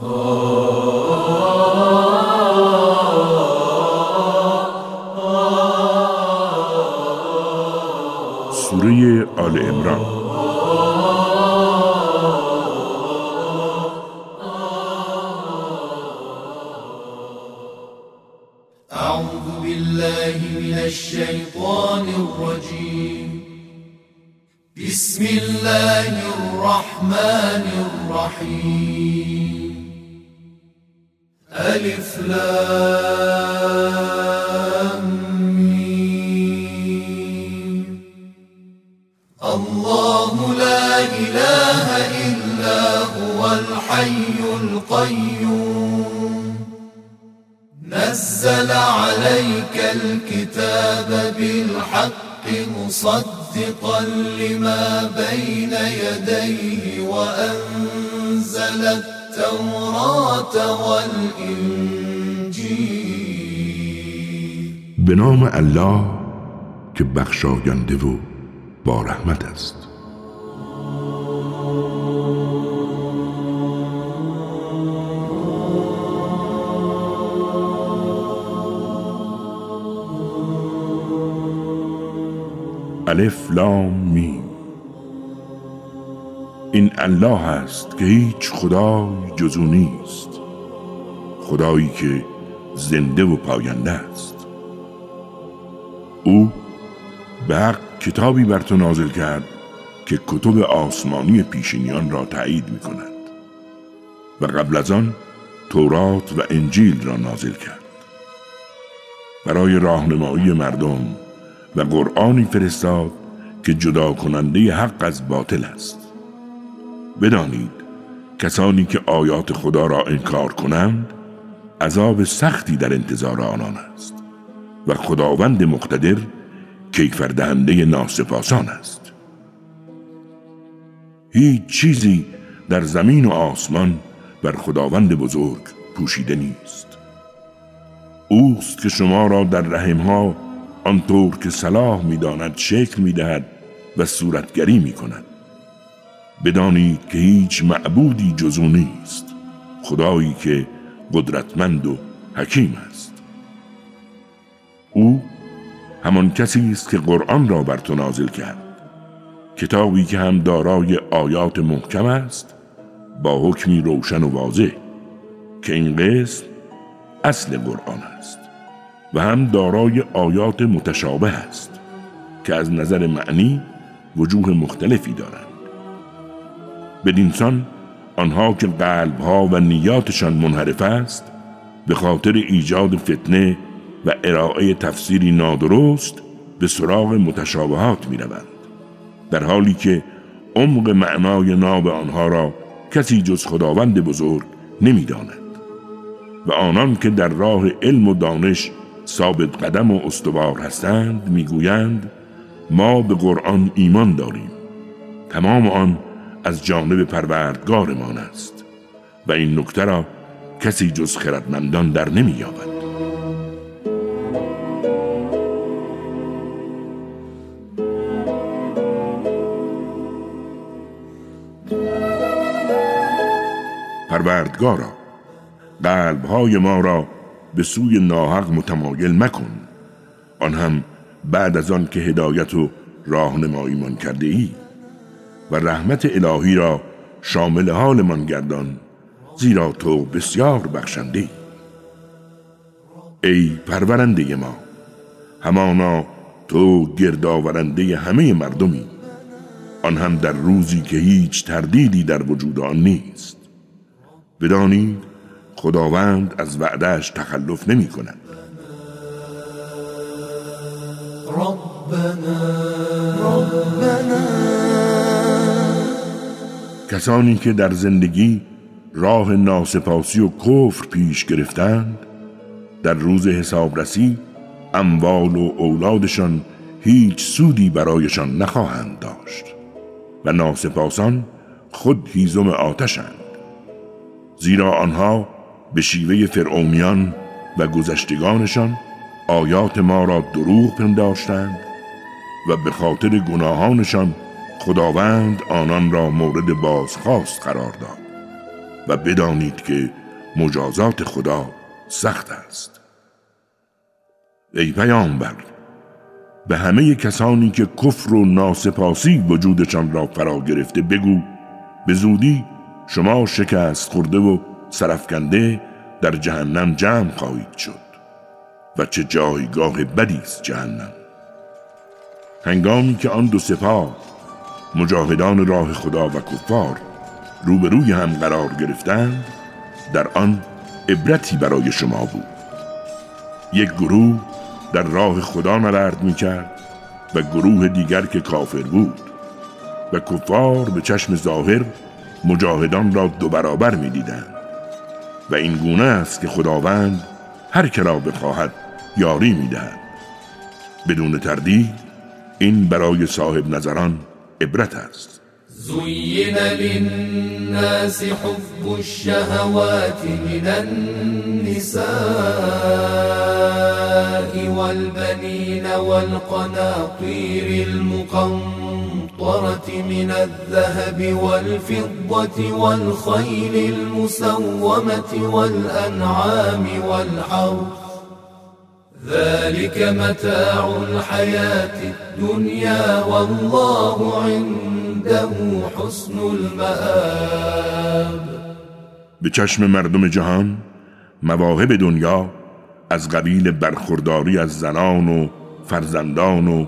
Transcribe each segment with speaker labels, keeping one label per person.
Speaker 1: Oh. الله
Speaker 2: که بخشاینده و با رحمت است. الف لام میم. این الله است که هیچ خدای جزو نیست. خدایی که زنده و پاینده است. او به حق کتابی بر تو نازل کرد که کتب آسمانی پیشینیان را تایید می کند و قبل از آن تورات و انجیل را نازل کرد. برای راهنمایی مردم و قرآنی فرستاد که جدا کننده حق از باطل است. بدانید کسانی که آیات خدا را انکار کنند عذاب سختی در انتظار آنان است. و خداوند مقتدر کیفر دهنده ناسپاسان است. هیچ چیزی در زمین و آسمان بر خداوند بزرگ پوشیده نیست. اوست که شما را در رحمها آنطور که صلاح می‌داند شکل می‌دهد و صورتگری می کند بدانید که هیچ معبودی جزو نیست. خدایی که قدرتمند و حکیم است. او همان کسی است که قرآن را بر تو نازل کرد. کتابی که هم دارای آیات محکم است با حکمی روشن و واضح که این قسم اصل قرآن است و هم دارای آیات متشابه است که از نظر معنی وجوه مختلفی دارند. بدینسان آنها که قلبها و نیاتشان منحرف است به خاطر ایجاد فتنه و ارائه تفسیری نادرست به سراغ متشابهات می روند. در حالی که عمق معنای ناب آنها را کسی جز خداوند بزرگ نمی داند. و آنان که در راه علم و دانش ثابت قدم و استوار هستند می‌گویند ما به قرآن ایمان داریم تمام آن از جانب پروردگارمان است و این نکته را کسی جز خردمندان در نمییابد پروردگارا. قلبهای ما را به سوی ناحق متمایل مکن. آن هم بعد از آن که هدایت و راهنماییمان کرده ای و رحمت الهی را شامل حالمان گردان زیرا تو بسیار بخشنده ای ای پرورنده ما همانا تو گردآورنده همه مردمی. آن هم در روزی که هیچ تردیدی در وجود آن نیست. بدانید خداوند از وعدهش تخلف نمی کند
Speaker 1: ربنا ربنا.
Speaker 2: کسانی که در زندگی راه ناسپاسی و کفر پیش گرفتند در روز حسابرسی اموال و اولادشان هیچ سودی برایشان نخواهند داشت و ناسپاسان خود هیزم آتشند. زیرا آنها به شیوه فرعونیان و گذشتگانشان آیات ما را دروغ پنداشتند و به خاطر گناهانشان خداوند آنان را مورد بازخواست قرار داد و بدانید که مجازات خدا سخت است. ای پیامبر به همه کسانی که کفر و ناسپاسی وجودشان را فرا گرفته بگو به زودی شما شکست خورده و سرفکنده در جهنم جمع خواهید شد و چه جایگاه بدی است جهنم. هنگامی که آن دو سپاه مجاهدان راه خدا و کفار روبروی هم قرار گرفتند در آن عبرتی برای شما بود. یک گروه در راه خدا نبرد می کرد و گروه دیگر که کافر بود و کفار به چشم ظاهر مجاهدان را دو برابر می دیدند و این گونه است که خداوند هر که را بخواهد یاری می دهد بدون تردید این برای صاحب نظران عبرت است.
Speaker 1: زين للناس حب الشهوات من النساء والبنين والقناطير المقنطرة من الذهب والفضة والخيل المسومة والأنعام والحرث. ذلك متاع الحياة الدنيا والله عنده حسن المآب.
Speaker 2: به چشم مردم جهان مواهب دنیا از قبیل برخورداری از زنان و فرزندان و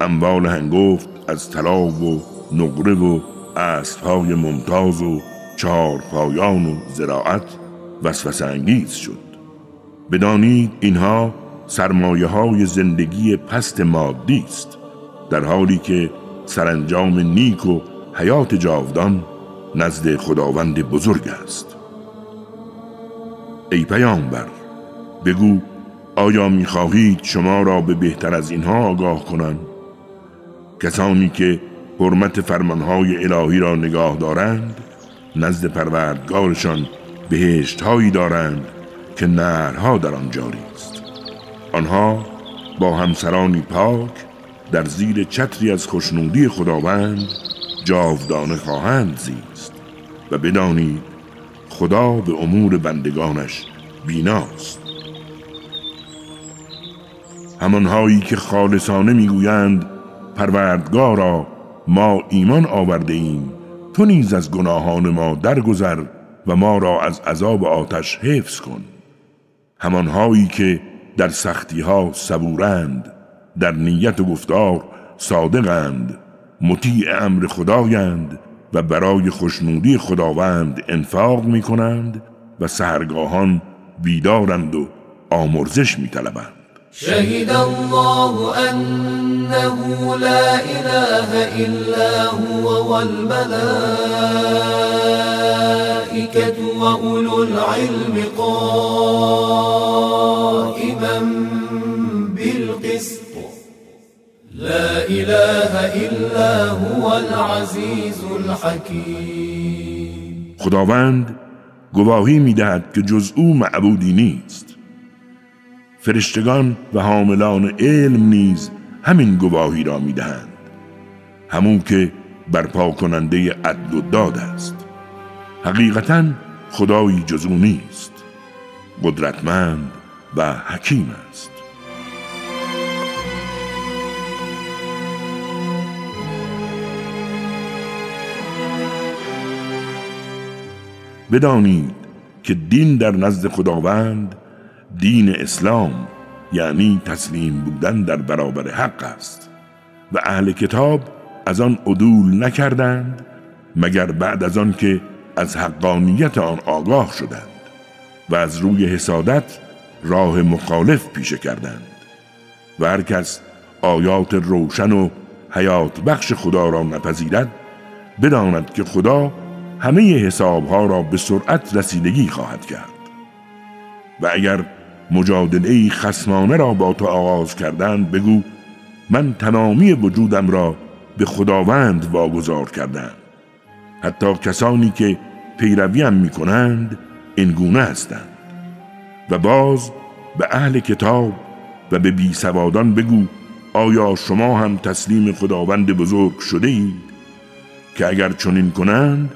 Speaker 2: اموال هنگفت از طلا و نقره و اسبهای ممتاز و چهارپایان و زراعت وسوسه انگیز شد. بدانید اینها سرمایه های زندگی پست مادی است در حالی که سرانجام نیک و حیات جاودان نزد خداوند بزرگ است. ای پیامبر بگو آیا می‌خواهید شما را به بهتر از اینها آگاه کنند؟ کسانی که حرمت فرمانهای الهی را نگاه دارند نزد پروردگارشان بهشت هایی دارند که نهرها در آن جاری است آنها با همسرانی پاک در زیر چتری از خوشنودی خداوند جاودانه خواهند زیست و بدانید خدا به امور بندگانش بیناست. همانهایی که خالصانه می‌گویند پروردگارا ما ایمان آورده ایم تو نیز از گناهان ما درگذر و ما را از عذاب آتش حفظ کن همانهایی که در سختی ها صبورند در نیت و گفتار صادقند مطیع امر خدایند و برای خوشنودی خداوند انفاق می کنند و سهرگاهان بیدارند و آمرزش می طلبند.
Speaker 1: شهد الله أنه لا إله إلا هو والملائكة وأولو العلم قائما بالقسط. لا إله إلا هو العزيز الحكيم.
Speaker 2: خداوند گواهی میدهد که جز أو معبودی نیست. فرشتگان و حاملان علم نیز همین گواهی را می‌دهند. همون که برپا کننده عدل و داد است. حقیقتا خدایی جزو نیست. قدرتمند و حکیم است. بدانید که دین در نزد خداوند دین اسلام یعنی تسلیم بودن در برابر حق است و اهل کتاب از آن عدول نکردند مگر بعد از آن که از حقانیت آن آگاه شدند و از روی حسادت راه مخالف پیشه کردند. و هر کس آیات روشن و حیات بخش خدا را نپذیرد بداند که خدا همه حسابها را به سرعت رسیدگی خواهد کرد. و اگر مجادله خسمانه را با تو آغاز کردند بگو من تمامی وجودم را به خداوند واگذار کردم. حتی کسانی که پیرویم می کنند این گونه هستند. و باز به اهل کتاب و به بی سوادان بگو آیا شما هم تسلیم خداوند بزرگ شده اید؟ که اگر چنین کنند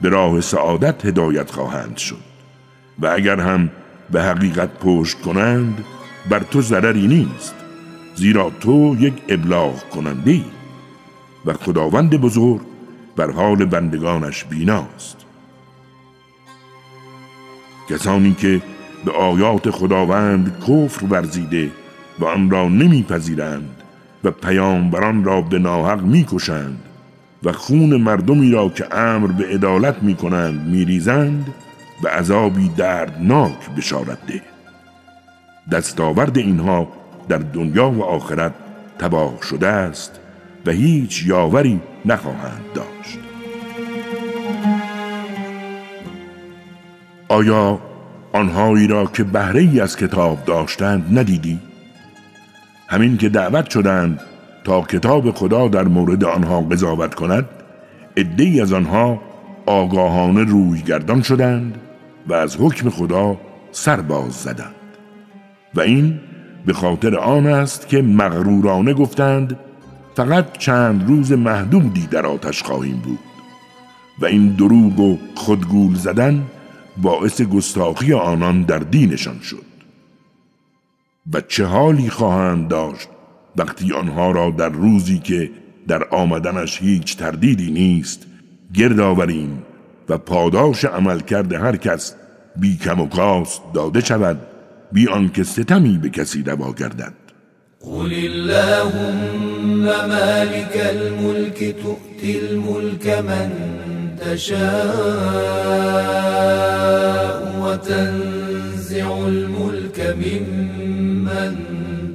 Speaker 2: به راه سعادت هدایت خواهند شد. و اگر هم به حقیقت پشت کنند بر تو ضرری نیست زیرا تو یک ابلاغ کننده و خداوند بزرگ بر حال بندگانش بیناست. کسانی که به آیات خداوند کفر ورزیده و آن را نمیپذیرند و پیامبران را به ناحق می‌کشند و خون مردمی را که امر به عدالت می‌کنند میریزند به عذابی دردناک بشارت ده دستاورد اینها در دنیا و آخرت تباه شده است و هیچ یاوری نخواهند داشت آیا آنهایی را که بهره ای از کتاب داشتند ندیدی؟ همین که دعوت شدند تا کتاب خدا در مورد آنها قضاوت کند عدهای از آنها آگاهانه روی گردان شدند و از حکم خدا سر باز زدند. و این به خاطر آن است که مغرورانه گفتند فقط چند روز محدودی در آتش خواهیم بود. و این دروغ و خودگول زدن باعث گستاخی آنان در دینشان شد. و چه حالی خواهند داشت وقتی آنها را در روزی که در آمدنش هیچ تردیدی نیست گرد آوریم و پاداش عمل کرده هر کس بی کم و کاست داده شود بی آنکه ستمی به کسی روا گردد.
Speaker 1: قل اللهم مالك الملك تؤتي الملك من تشاء وتنزع الملك ممن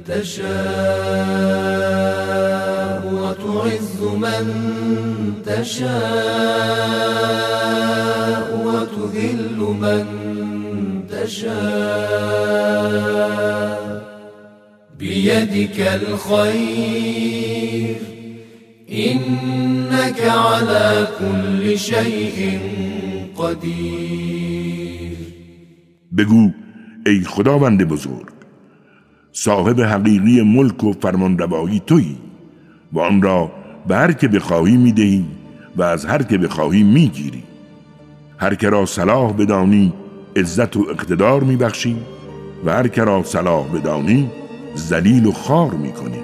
Speaker 1: تشاء. وتعز من تشاء وتذل من تشاء. بيدك الخير إنك على كل شيء قدیر
Speaker 2: بگو ای خداوند بزرگ صاحب حقیقی ملک و فرمانروایی تویی؟ و آن را به هر که بخواهی می‌دهی و از هر که بخواهی می‌گیری. هر که را صلاح بدانی عزت و اقتدار میبخشی و هر که را صلاح بدانی زلیل و خار می‌کنی.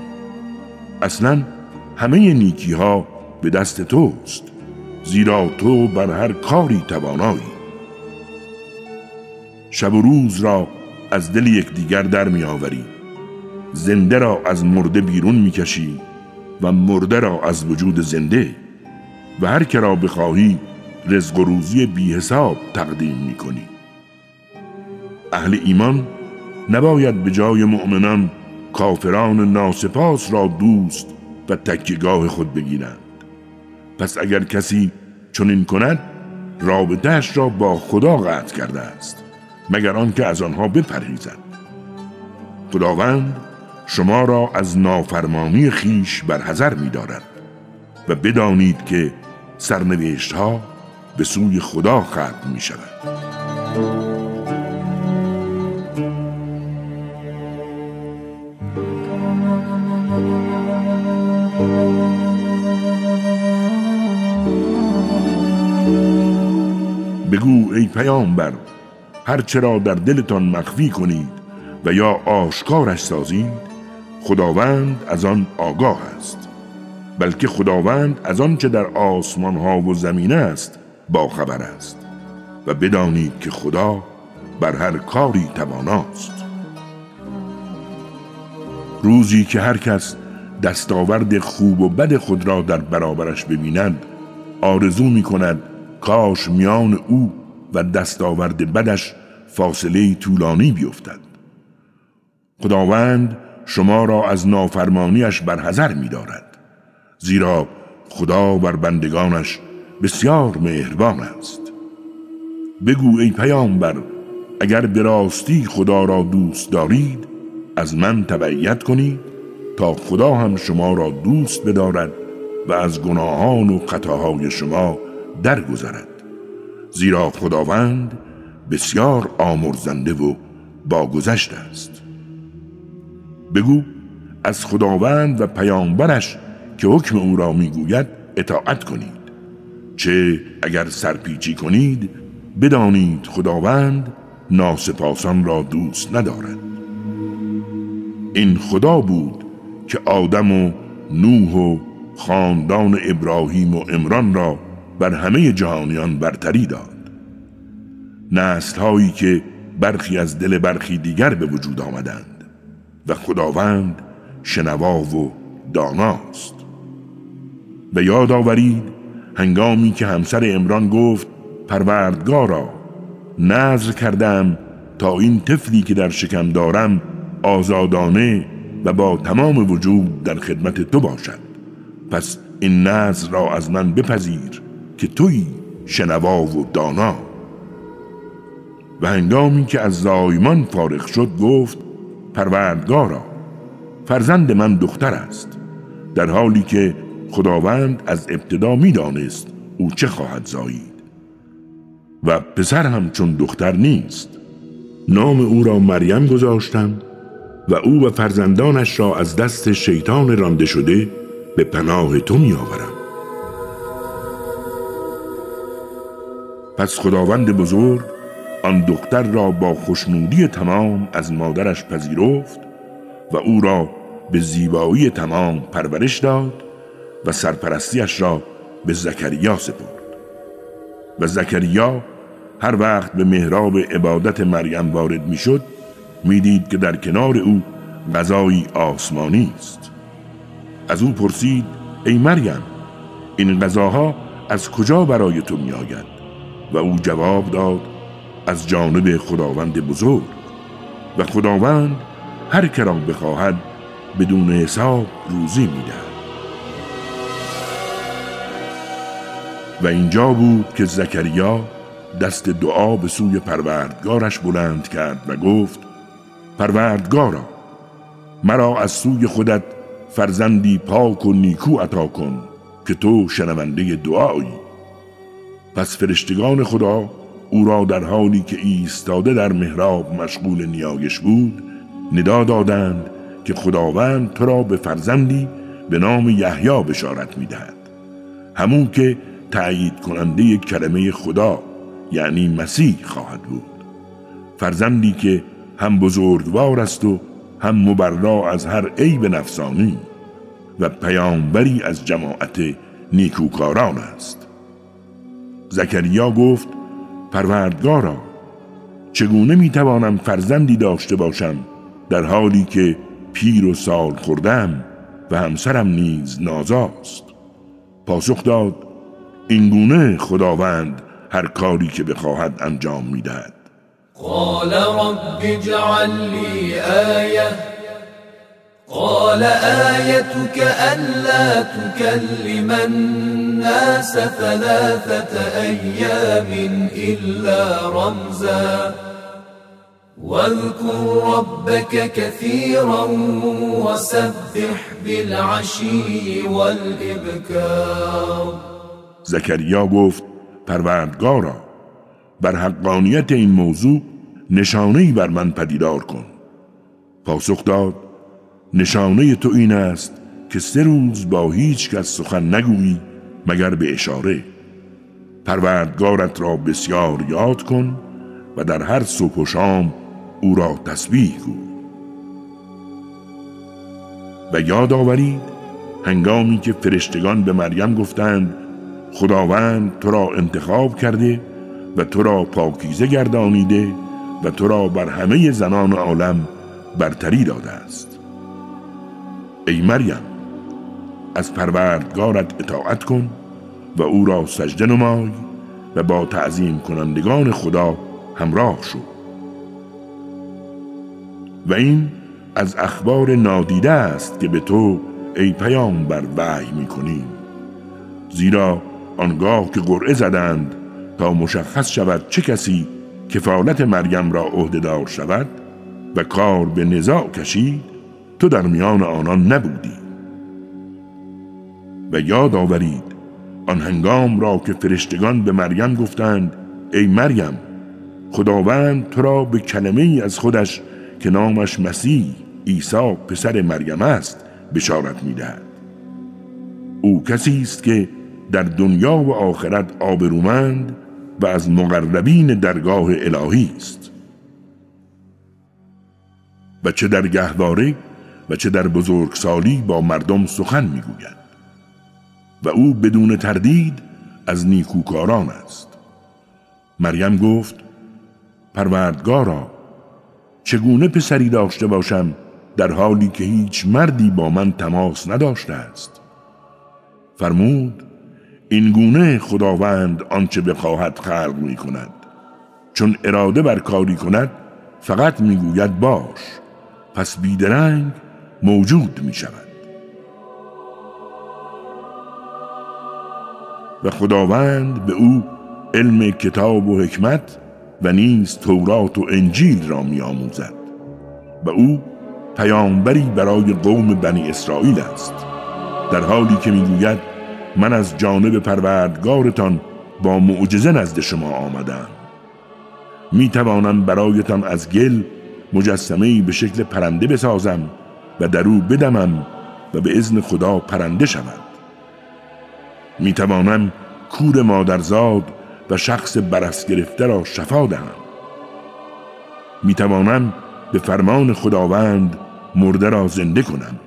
Speaker 2: اصلا همه نیکی ها به دست توست زیرا تو بر هر کاری توانایی. شب و روز را از دل یکدیگر در میآوری زنده را از مرده بیرون می‌کشی و مرده را از وجود زنده و هر که را بخواهی رزق و روزی بی حساب تقدیم می‌کنی. اهل ایمان نباید به جای مؤمنان کافران ناسپاس را دوست و تکیگاه خود بگیرند. پس اگر کسی چنین کند رابطهش را با خدا قطع کرده است مگر آنکه از آنها بپرهیزد. خداوند شما را از نافرمانی خیش برحذر می دارد و بدانید که سرنوشت ها به سوی خدا ختم می شود. بگو ای پیامبر هر چرا در دلتان مخفی کنید و یا آشکارش سازید خداوند از آن آگاه است بلکه خداوند از آن چه در آسمان ها و زمین است با خبر است و بدانید که خدا بر هر کاری تواناست. روزی که هر کس دستاورد خوب و بد خود را در برابرش ببیند آرزو می کند کاش میان او و دستاورد بدش فاصله طولانی بیفتد. خداوند شما را از نافرمانیش برحذر می دارد زیرا خدا بر بندگانش بسیار مهربان است. بگو ای پیامبر اگر به راستی خدا را دوست دارید از من تبعیت کنید تا خدا هم شما را دوست بدارد و از گناهان و خطاهای شما درگذرد. زیرا خداوند بسیار آمرزنده و باگذشت است. بگو از خداوند و پیامبرش که حکم او را می‌گوید اطاعت کنید. چه اگر سرپیچی کنید بدانید خداوند ناسپاسان را دوست ندارد. این خدا بود که آدم و نوح و خاندان ابراهیم و امران را بر همه جهانیان برتری داد. نسل هایی که برخی از دل برخی دیگر به وجود آمدند. و خداوند شنوا و داناست. به یاد آورید هنگامی که همسر امران گفت پروردگارا نظر کردم تا این طفلی که در شکم دارم آزادانه و با تمام وجود در خدمت تو باشد. پس این نظر را از من بپذیر که توی شنوا و دانا. و هنگامی که از زایمان فارغ شد گفت پروردگارا. فرزند من دختر است در حالی که خداوند از ابتدا می‌دانست او چه خواهد زایید و پسر هم چون دختر نیست نام او را مریم گذاشتم و او و فرزندانش را از دست شیطان رانده شده به پناه تو می آورم پس خداوند بزرگ آن دختر را با خوشنودی تمام از مادرش پذیرفت و او را به زیبایی تمام پرورش داد و سرپرستیش را به زکریا سپرد و زکریا هر وقت به محراب عبادت مریم وارد می‌شد می‌دید که در کنار او غذایی آسمانی است از او پرسید ای مریم این غذاها از کجا برای تو می آید؟ و او جواب داد از جانب خداوند بزرگ و خداوند هر کرا بخواهد بدون حساب روزی می‌دهد. و اینجا بود که زکریا دست دعا به سوی پروردگارش بلند کرد و گفت پروردگارا مرا از سوی خودت فرزندی پاک و نیکو عطا کن که تو شنونده دعایی. پس فرشتگان خدا او را در حالی که ایستاده در محراب مشغول نیایش بود ندا دادند که خداوند تو را به فرزندی به نام یحیی بشارت می‌دهد. همون که تأیید کننده کلمه خدا یعنی مسیح خواهد بود. فرزندی که هم بزرگوار است و هم مبرا از هر عیب نفسانی و پیامبری از جماعت نیکوکاران است. زکریا گفت پروردگارا چگونه می‌توانم فرزندی داشته باشم در حالی که پیر و سال خوردم و همسرم نیز نازاست؟ پاسخ داد اینگونه خداوند هر کاری که بخواهد انجام می‌دهد.
Speaker 1: قال رب اجعل لي آية قال آيتك ألا تكلم الناس ثلاثة أيام إلا رمزا واذكر ربك كثيرا وسبح بالعشي والإبكار
Speaker 2: زكريا گفت پروردگارا بر حقانیت این موضوع نشانه بر من پدیدار کن. پاسخ داد نشانه تو این است که سه روز با هیچ کس سخن نگویی مگر به اشاره. پروردگارت را بسیار یاد کن و در هر صبح و شام او را تسبیح گو. و یاد آورید هنگامی که فرشتگان به مریم گفتند خداوند تو را انتخاب کرده و تو را پاکیزه گردانیده و تو را بر همه زنان عالم برتری داده است. ای مریم از پروردگارت اطاعت کن و او را سجده نمای و با تعظیم کنندگان خدا همراه شو. و این از اخبار نادیده است که به تو ای پیام بر وحی می‌کنیم زیرا آنگاه که قرعه زدند تا مشخص شود چه کسی کفالت مریم را عهدهدار شود و کار به نزاع کشید تو در میان آنان نبودی. و یاد آورید آن هنگام را که فرشتگان به مریم گفتند ای مریم خداوند تو را به کلمه از خودش که نامش مسیح عیسی پسر مریم است بشارت می‌دهد. او کسی است که در دنیا و آخرت آبرومند و از مقربین درگاه الهی است. و چه در گهواره و چه در بزرگسالی با مردم سخن می‌گوید. و او بدون تردید از نیکوکاران است. مریم گفت پروردگارا چگونه پسری داشته باشم در حالی که هیچ مردی با من تماس نداشته است؟ فرمود این گونه خداوند آنچه بخواهد خلق می کند چون اراده بر کاری کند فقط می‌گوید باش. پس بیدرنگ موجود می شود. و خداوند به او علم کتاب و حکمت و نیز تورات و انجیل را می آموزد. و او پیامبری برای قوم بنی اسرائیل است. در حالی که می‌گوید من از جانب پروردگارتان با معجزه نزد شما آمدم. می توانم برایتان از گل مجسمه به شکل پرنده بسازم و در او بدمم و به اذن خدا پرنده شود. می توانم کور مادرزاد و شخص برس گرفته را شفا دهم. می توانم به فرمان خداوند مرده را زنده کنم.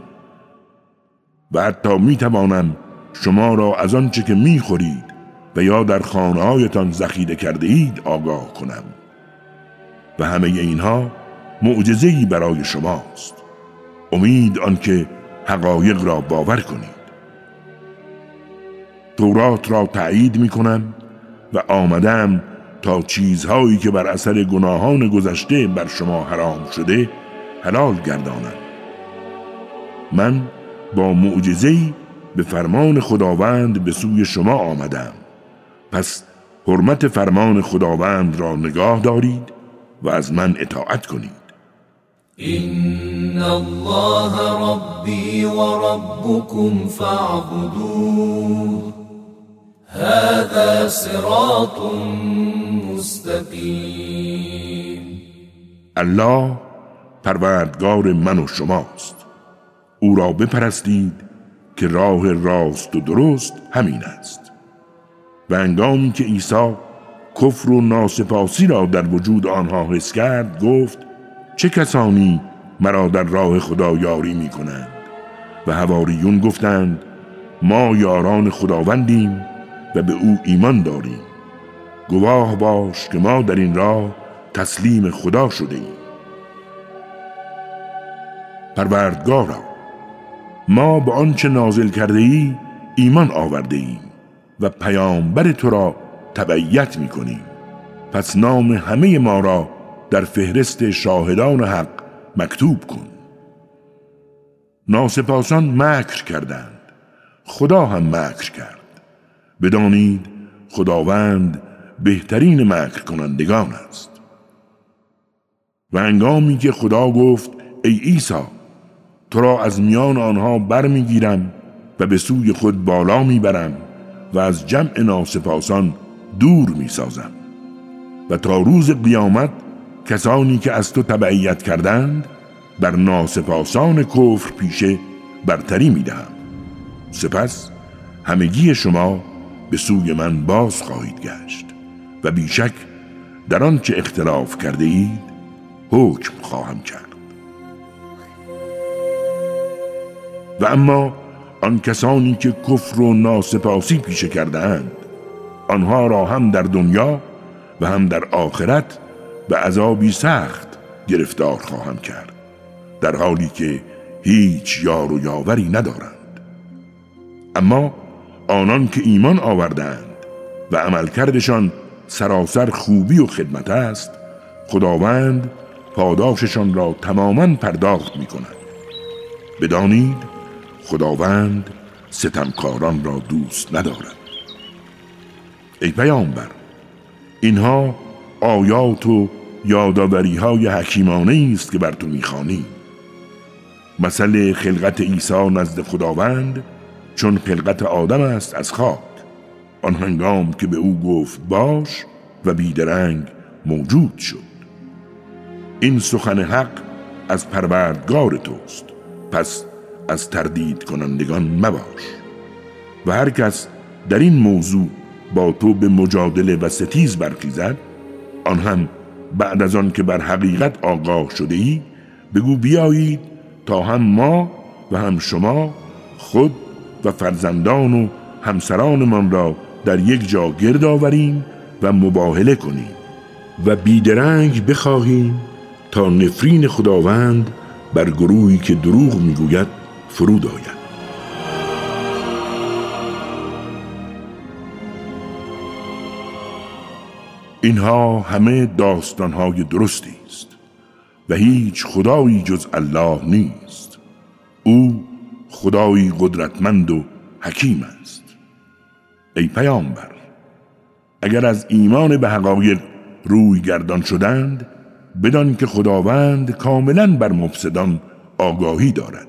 Speaker 2: و حتی می توانم شما را از آنچه که می خورید و یا در خانه هایتان ذخیره کرده اید آگاه کنم. و همه اینها معجزه‌ای برای شماست. امید آنکه حقایق را باور کنید. تورات را تایید می کنم و آمدم تا چیزهایی که بر اثر گناهان گذشته بر شما حرام شده حلال گردانم. من با معجزه‌ای به فرمان خداوند به سوی شما آمدم. پس حرمت فرمان خداوند را نگاه دارید و از من اطاعت کنید.
Speaker 1: این الله ربی و ربکم فاعبدوه. هذا صراط مستقیم
Speaker 2: الله پروردگار من و شماست. او را بپرستید که راه راست و درست همین است. و انگامی که عیسی کفر و ناسپاسی را در وجود آنها حس کرد گفت چه کسانی مرا در راه خدا یاری می کنند و هواریون گفتند ما یاران خداوندیم و به او ایمان داریم. گواه باش که ما در این راه تسلیم خدا شده ایم پروردگارا ما به آنچه نازل کرده ای ایمان آورده ایم و پیامبر تو را تبعیت می کنیم پس نام همه ما را در فهرست شاهدان حق مکتوب کن. ناسپاسان مکر کردند. خدا هم مکر کرد. بدانید خداوند بهترین مکر کنندگان است. و انگامی که خدا گفت ای عیسی تو را از میان آنها برمیگیرم و به سوی خود بالا می‌برم و از جمع ناسپاسان دور می‌سازم. و تا روز قیامت کسانی که از تو تبعیت کردند بر ناسپاسان کفر پیشه برتری می‌دهم. سپس همگی شما به سوی من باز خواهید گشت و بیشک در آنچه اختلاف کرده اید حکم خواهم کرد. و اما آن کسانی که کفر و ناسپاسی پیشه کرده اند آنها را هم در دنیا و هم در آخرت به عذابی سخت گرفتار خواهم کرد در حالی که هیچ یار و یاوری ندارند. اما آنان که ایمان آوردند و عملکردشان سراسر خوبی و خدمت است خداوند پاداششان را تماما پرداخت می کند بدانید خداوند ستمکاران را دوست ندارد. ای پیامبر اینها آیات و یادآوری های حکیمانه است که بر تو می‌خوانی. مثل خلقت عیسی نزد خداوند چون خلقت آدم است از خاک. آن هنگام که به او گفت باش و بیدرنگ موجود شد. این سخن حق از پروردگار توست. پس از تردید کنندگان مباش. و هر کس در این موضوع با تو به مجادله و ستیز برخیزد آن هم بعد از آن که بر حقیقت آگاه شده ای بگو بیایید تا هم ما و هم شما خود و فرزندان و همسرانمان را در یک جا گرد آوریم و مباهله کنیم و بیدرنگ بخواهیم تا نفرین خداوند بر گروهی که دروغ می‌گوید فرود آید. اینها همه داستانهای درستی است و هیچ خدایی جز الله نیست. او خدایی قدرتمند و حکیم است. ای پیامبر اگر از ایمان به حقایق روی گردان شدند بدان که خداوند کاملا بر مفسدان آگاهی دارد.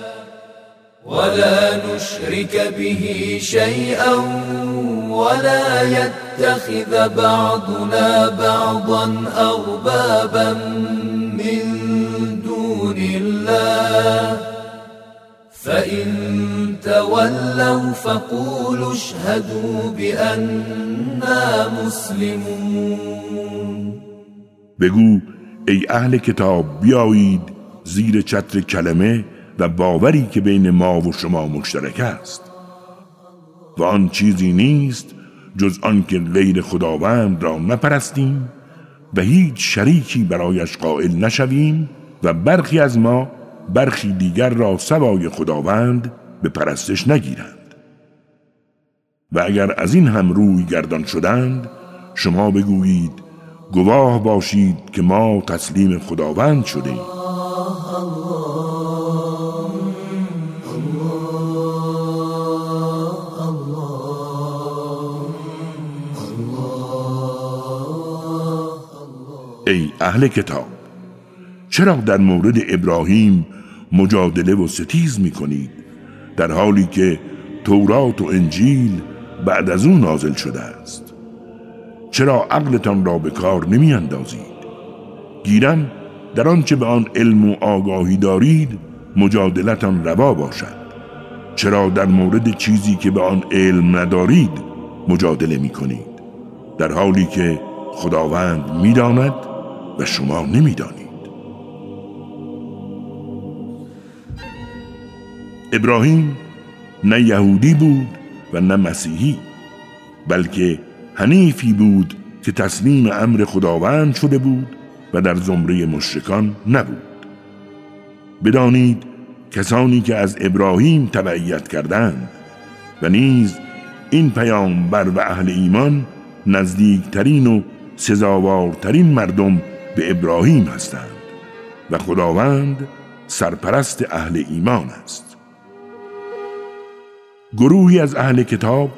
Speaker 1: ولا نشرك به شيئا ولا يتخذ بعضنا بعضا أربابا من دون الله. فإن تولوا فقولوا اشهدوا بأننا مسلمون.
Speaker 2: بگو ای أهل کتاب بیایید زیر چتر کلمه و باوری که بین ما و شما مشترک است. و آن چیزی نیست جز آنکه غیر خداوند را نپرستیم و هیچ شریکی برایش قائل نشویم و برخی از ما برخی دیگر را سوای خداوند به پرستش نگیرند. و اگر از این هم روی گردان شدند شما بگویید گواه باشید که ما تسلیم خداوند شده ای اهل کتاب چرا در مورد ابراهیم مجادله و ستیز می کنید در حالی که تورات و انجیل بعد از او نازل شده است. چرا عقلتان را به کار نمی اندازید گیرم در آنچه به آن علم و آگاهی دارید مجادلتان روا باشد. چرا در مورد چیزی که به آن علم ندارید مجادله می کنید در حالی که خداوند می‌داند و شما نمی‌دانید. ابراهیم نه یهودی بود و نه مسیحی بلکه حنیفی بود که تسلیم امر خداوند شده بود و در زمره مشرکان نبود. بدانید کسانی که از ابراهیم تبعیت کردند و نیز این پیامبر و اهل ایمان نزدیکترین و سزاوارترین مردم به ابراهیم هستند و خداوند سرپرست اهل ایمان است. گروهی از اهل کتاب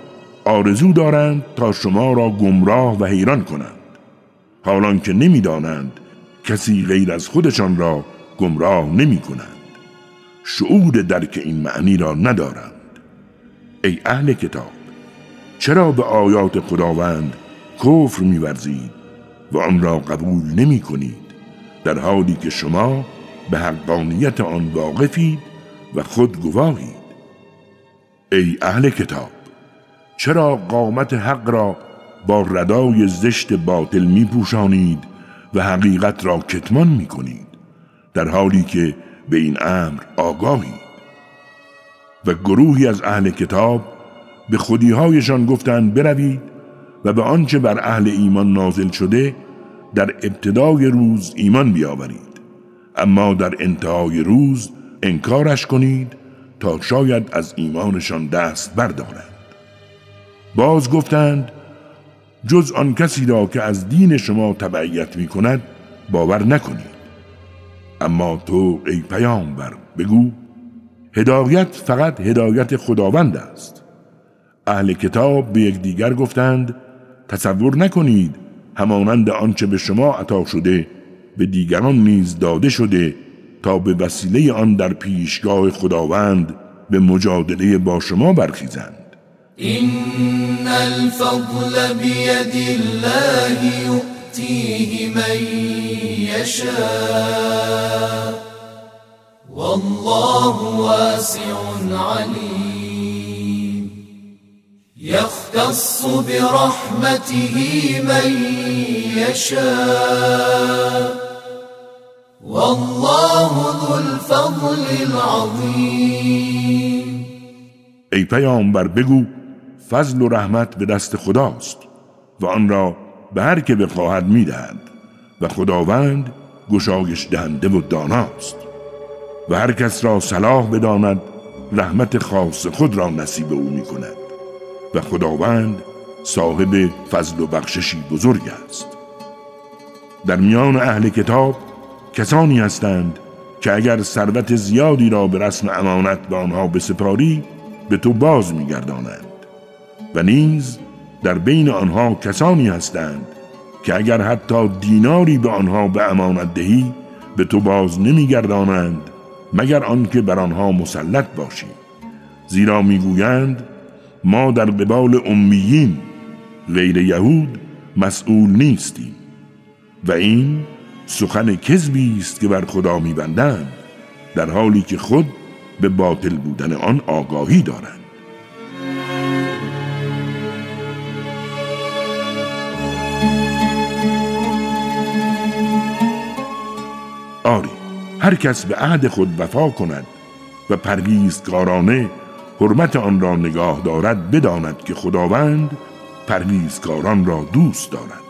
Speaker 2: آرزو دارند تا شما را گمراه و حیران کنند حالان که نمی‌دانند کسی غیر از خودشان را گمراه نمی کنند شعور درک این معنی را ندارند. ای اهل کتاب چرا به آیات خداوند کفر میورزید؟ و آن را قبول نمی کنید در حالی که شما به حقانیت آن واقفید و خود گواهید. ای اهل کتاب چرا قامت حق را با ردای زشت باطل می پوشانید و حقیقت را کتمان می کنید در حالی که به این امر آگاهید؟ و گروهی از اهل کتاب به خودیهایشان گفتند بروید و به آنچه بر اهل ایمان نازل شده در ابتدای روز ایمان بیاورید. اما در انتهای روز انکارش کنید تا شاید از ایمانشان دست بردارند. باز گفتند جز آن کسی را که از دین شما تبعیت می کند باور نکنید. اما تو ای پیامبر بگو هدایت فقط هدایت خداوند است. اهل کتاب به یکدیگر گفتند تصور نکنید همانند آنچه به شما عطا شده به دیگران نیز داده شده تا به وسیله آن در پیشگاه خداوند به مجادله با شما برخیزند.
Speaker 1: این الفضل بید الله یؤتیه من یشاء والله واسع علیم يختص برحمته من يشاء. والله ذو الفضل العظیم
Speaker 2: ای پیامبر بگو فضل و رحمت به دست خداست و آن را به هر که بخواهد می‌دهد و خداوند گشایش دهنده و داناست و هر کس را صلاح بداند رحمت خاص خود را نصیب او می کند و خداوند صاحب فضل و بخششی بزرگ است. در میان اهل کتاب کسانی هستند که اگر ثروت زیادی را به رسم امانت به آنها بسپاری به تو باز میگردانند. و نیز در بین آنها کسانی هستند که اگر حتی دیناری به آنها به امانت دهی به تو باز نمیگردانند مگر آنکه بر آنها مسلط باشی. زیرا می‌گویند ما در قبال امیین غیر یهود مسئول نیستیم. و این سخن کذبی است که بر خدا میبندند در حالی که خود به باطل بودن آن آگاهی دارند. آری هر کس به عهد خود وفا کند و پرهیزکارانه حرمت آن را نگاه دارد بداند که خداوند پرهیزکاران را دوست دارد.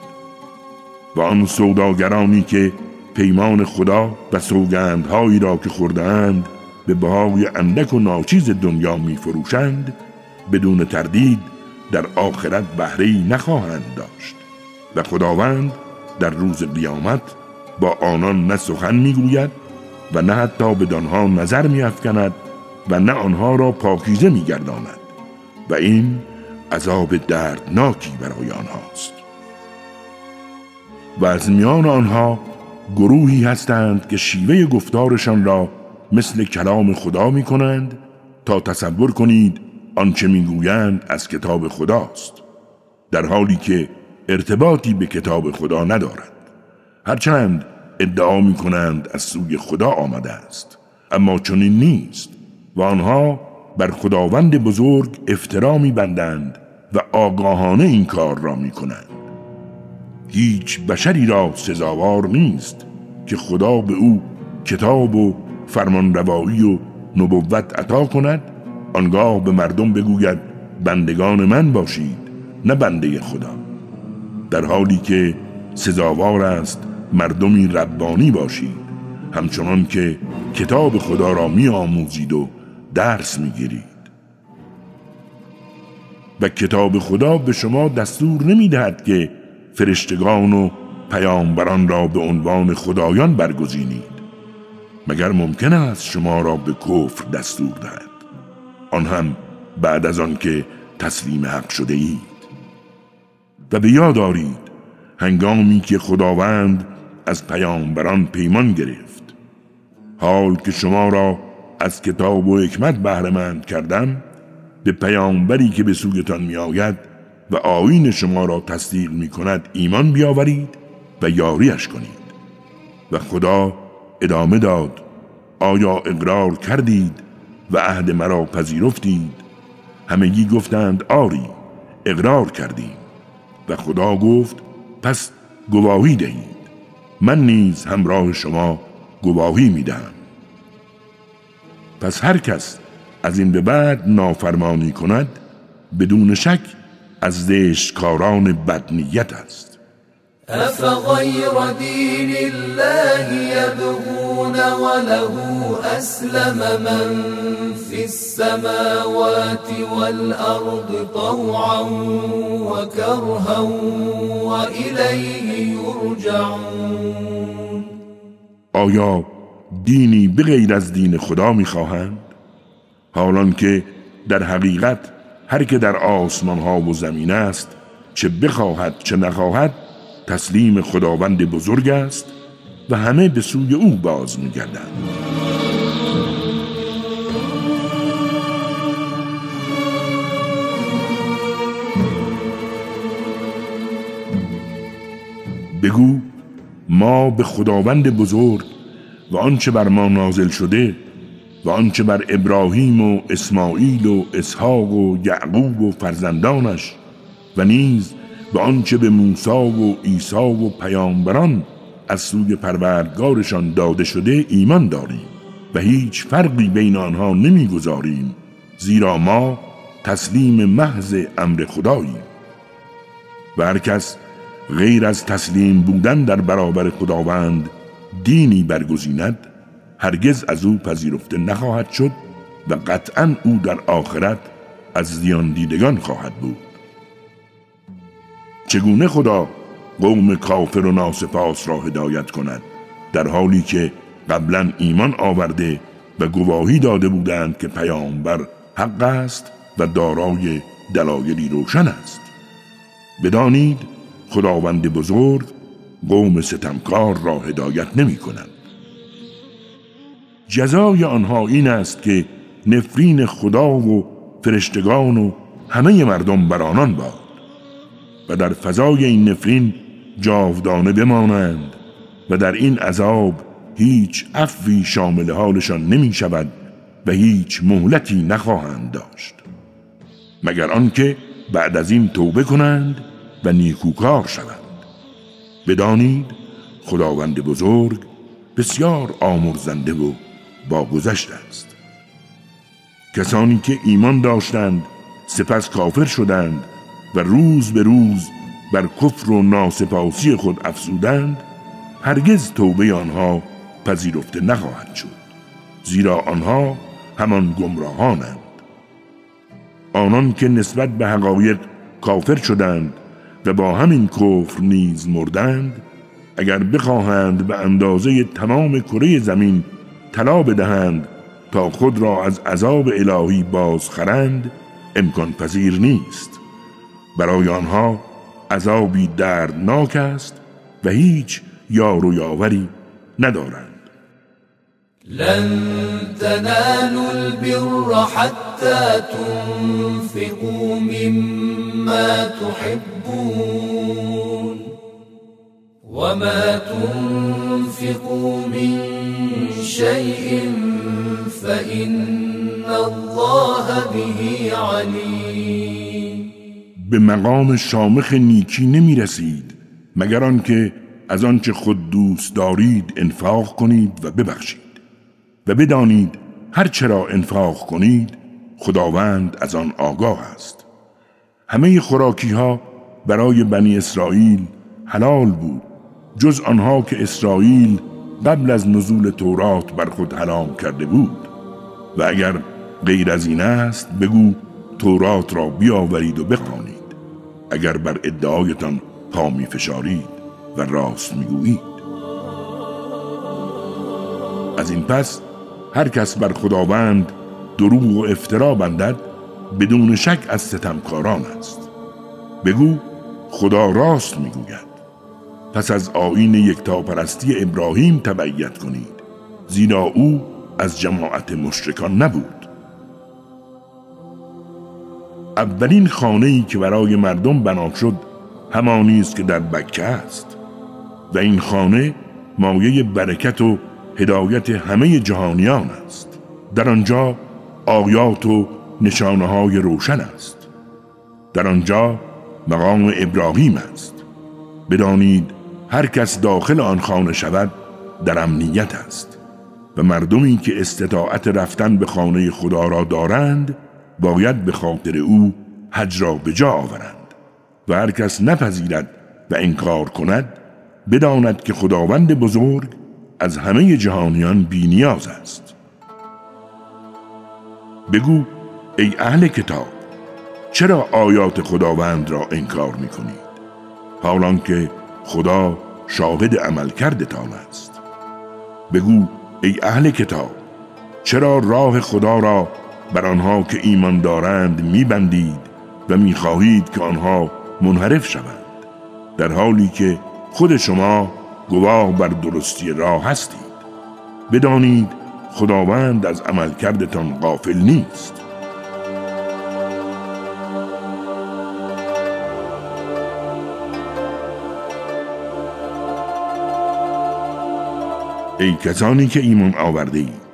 Speaker 2: و آن سوداگرانی که پیمان خدا و سوگندهایی را که خوردهاند به بهای اندک و ناچیز دنیا می فروشند بدون تردید در آخرت بهره نخواهند داشت و خداوند در روز قیامت با آنان نه سخن می‌گوید و نه حتی به دانها نظر میافکند و نه آنها را پاکیزه میگرداند و این عذاب دردناکی برای آنهاست. و از میان آنها گروهی هستند که شیوه گفتارشان را مثل کلام خدا می کنند تا تصور کنید آنچه می‌گویند از کتاب خداست در حالی که ارتباطی به کتاب خدا ندارد. هرچند ادعا می کنند از سوی خدا آمده است اما چنین نیست. و آنها بر خداوند بزرگ افترا می بندند و آگاهانه این کار را می کنند هیچ بشری را سزاوار نیست که خدا به او کتاب و فرمانروایی و نبوت عطا کند. آنگاه به مردم بگوید بندگان من باشید نه بنده خدا. در حالی که سزاوار است مردمی ربانی باشید. همچنان که کتاب خدا را می آموزید و درس می گیرید و کتاب خدا به شما دستور نمی دهد که فرشتگان و پیامبران را به عنوان خدایان برگزینید. مگر ممکن است شما را به کفر دستور دهد؟ آن هم بعد از آن که تسلیم حق شده اید. و به یاد دارید هنگامی که خداوند از پیامبران پیمان گرفت حال که شما را از کتاب و حکمت بهرهمند کردم به پیامبری که به سویتان می آید و آین شما را تصدیق می کند ایمان بیاورید و یاریش کنید. و خدا ادامه داد آیا اقرار کردید و عهد مرا پذیرفتید؟ همگی گفتند آری اقرار کردیم. و خدا گفت پس گواهی دهید. من نیز همراه شما گواهی می‌دهم. پس هر کس از این به بعد نافرمانی کند بدون شک از کاران بدنیت است.
Speaker 1: افغیر دین الله یبغون وله اسلم من فی السماوات والارض طوعا وكرها وإلیه یرجعون
Speaker 2: آیا دینی بغیر از دین خدا می‌خواهند حالان که در حقیقت هر که در آسمان ها و زمین است چه بخواهد چه نخواهد تسلیم خداوند بزرگ است و همه به سوی او باز میگردند. بگو ما به خداوند بزرگ و آنچه بر ما نازل شده و آنچه بر ابراهیم و اسماعیل و اسحاق و یعقوب و فرزندانش و نیز به آنچه به موسی و عیسی و پیامبران از سوی پروردگارشان داده شده ایمان داریم و هیچ فرقی بین آنها نمی‌گذاریم زیرا ما تسلیم محض امر خداییم. و هر کس غیر از تسلیم بودن در برابر خداوند دینی برگزیند هرگز از او پذیرفته نخواهد شد و قطعا او در آخرت از زیان دیدگان خواهد بود. چگونه خدا قوم کافر و ناسپاس را هدایت کند در حالی که قبلا ایمان آورده و گواهی داده بودند که پیامبر حق است و دارای دلایلی روشن است؟ بدانید خداوند بزرگ قوم ستمکار را هدایت نمی کند جزای آنها این است که نفرین خدا و فرشتگان و همه مردم بر آنان باد و در فضای این نفرین جاودانه بمانند و در این عذاب هیچ عفوی شامل حالشان نمی شود و هیچ مهلتی نخواهند داشت. مگر آنکه بعد از این توبه کنند و نیکوکار شوند. بدانید خداوند بزرگ بسیار آمرزنده و باگذشت است. کسانی که ایمان داشتند سپس کافر شدند و روز به روز بر کفر و ناسپاسی خود افزودند هرگز توبه آنها پذیرفته نخواهد شد زیرا آنها همان گمراهانند. آنان که نسبت به حقایق کافر شدند و با همین کفر نیز مردند اگر بخواهند به اندازه تمام کره زمین طلا بدهند تا خود را از عذاب الهی بازخرند امکان پذیر نیست. برای آنها عذابی دردناک است و هیچ یار و یاوری ندارند.
Speaker 1: لن تنالوا البر حتى تنفقوا مما تحبون وما تنفقوا من شيء فإن الله به عليم.
Speaker 2: به مقام شامخ نیکی نمی رسید مگر آنکه از آنچه خود دوست دارید انفاق کنید و ببخشید. و بدانید هر چرا انفاق کنید خداوند از آن آگاه است. همه خوراکی ها برای بنی اسرائیل حلال بود جز آنها که اسرائیل قبل از نزول تورات بر خود حرام کرده بود. و اگر غیر از این است بگو تورات را بیاورید و بخوانید. اگر بر ادعایتان پا می فشارید و راست می‌گویید. از این پس هر کس بر خداوند دروغ و افترا بندد بدون شک از ستمکاران است. بگو خدا راست می‌گوید. پس از آین یکتاپرستی ابراهیم تبعیت کنید. زیرا او از جماعت مشرکان نبود. اولین خانه ای که برای مردم بنا شد همانی است که در بکه است. و این خانه مایه برکت و هدایت همه جهانیان است. در آنجا آیات و نشانه های روشن است. در آنجا مقام ابراهیم است. بدانید هر کس داخل آن خانه شود در امنیت است. و مردمی که استطاعت رفتن به خانه خدا را دارند باید به خاطر او حج را به جا آورند. و هر کس نپذیرد و انکار کند بداند که خداوند بزرگ از همه جهانیان بینیاز است. بگو ای اهل کتاب چرا آیات خداوند را انکار می کنید حالان که خدا شاهد عمل کردتان است. بگو ای اهل کتاب چرا راه خدا را بر آنها که ایمان دارند میبندید و می‌خواهید که آنها منحرف شوند؟ در حالی که خود شما گواه بر درستی راه هستید. بدانید خداوند از عملکردتان غافل نیست. ای کسانی که ایمان آورده اید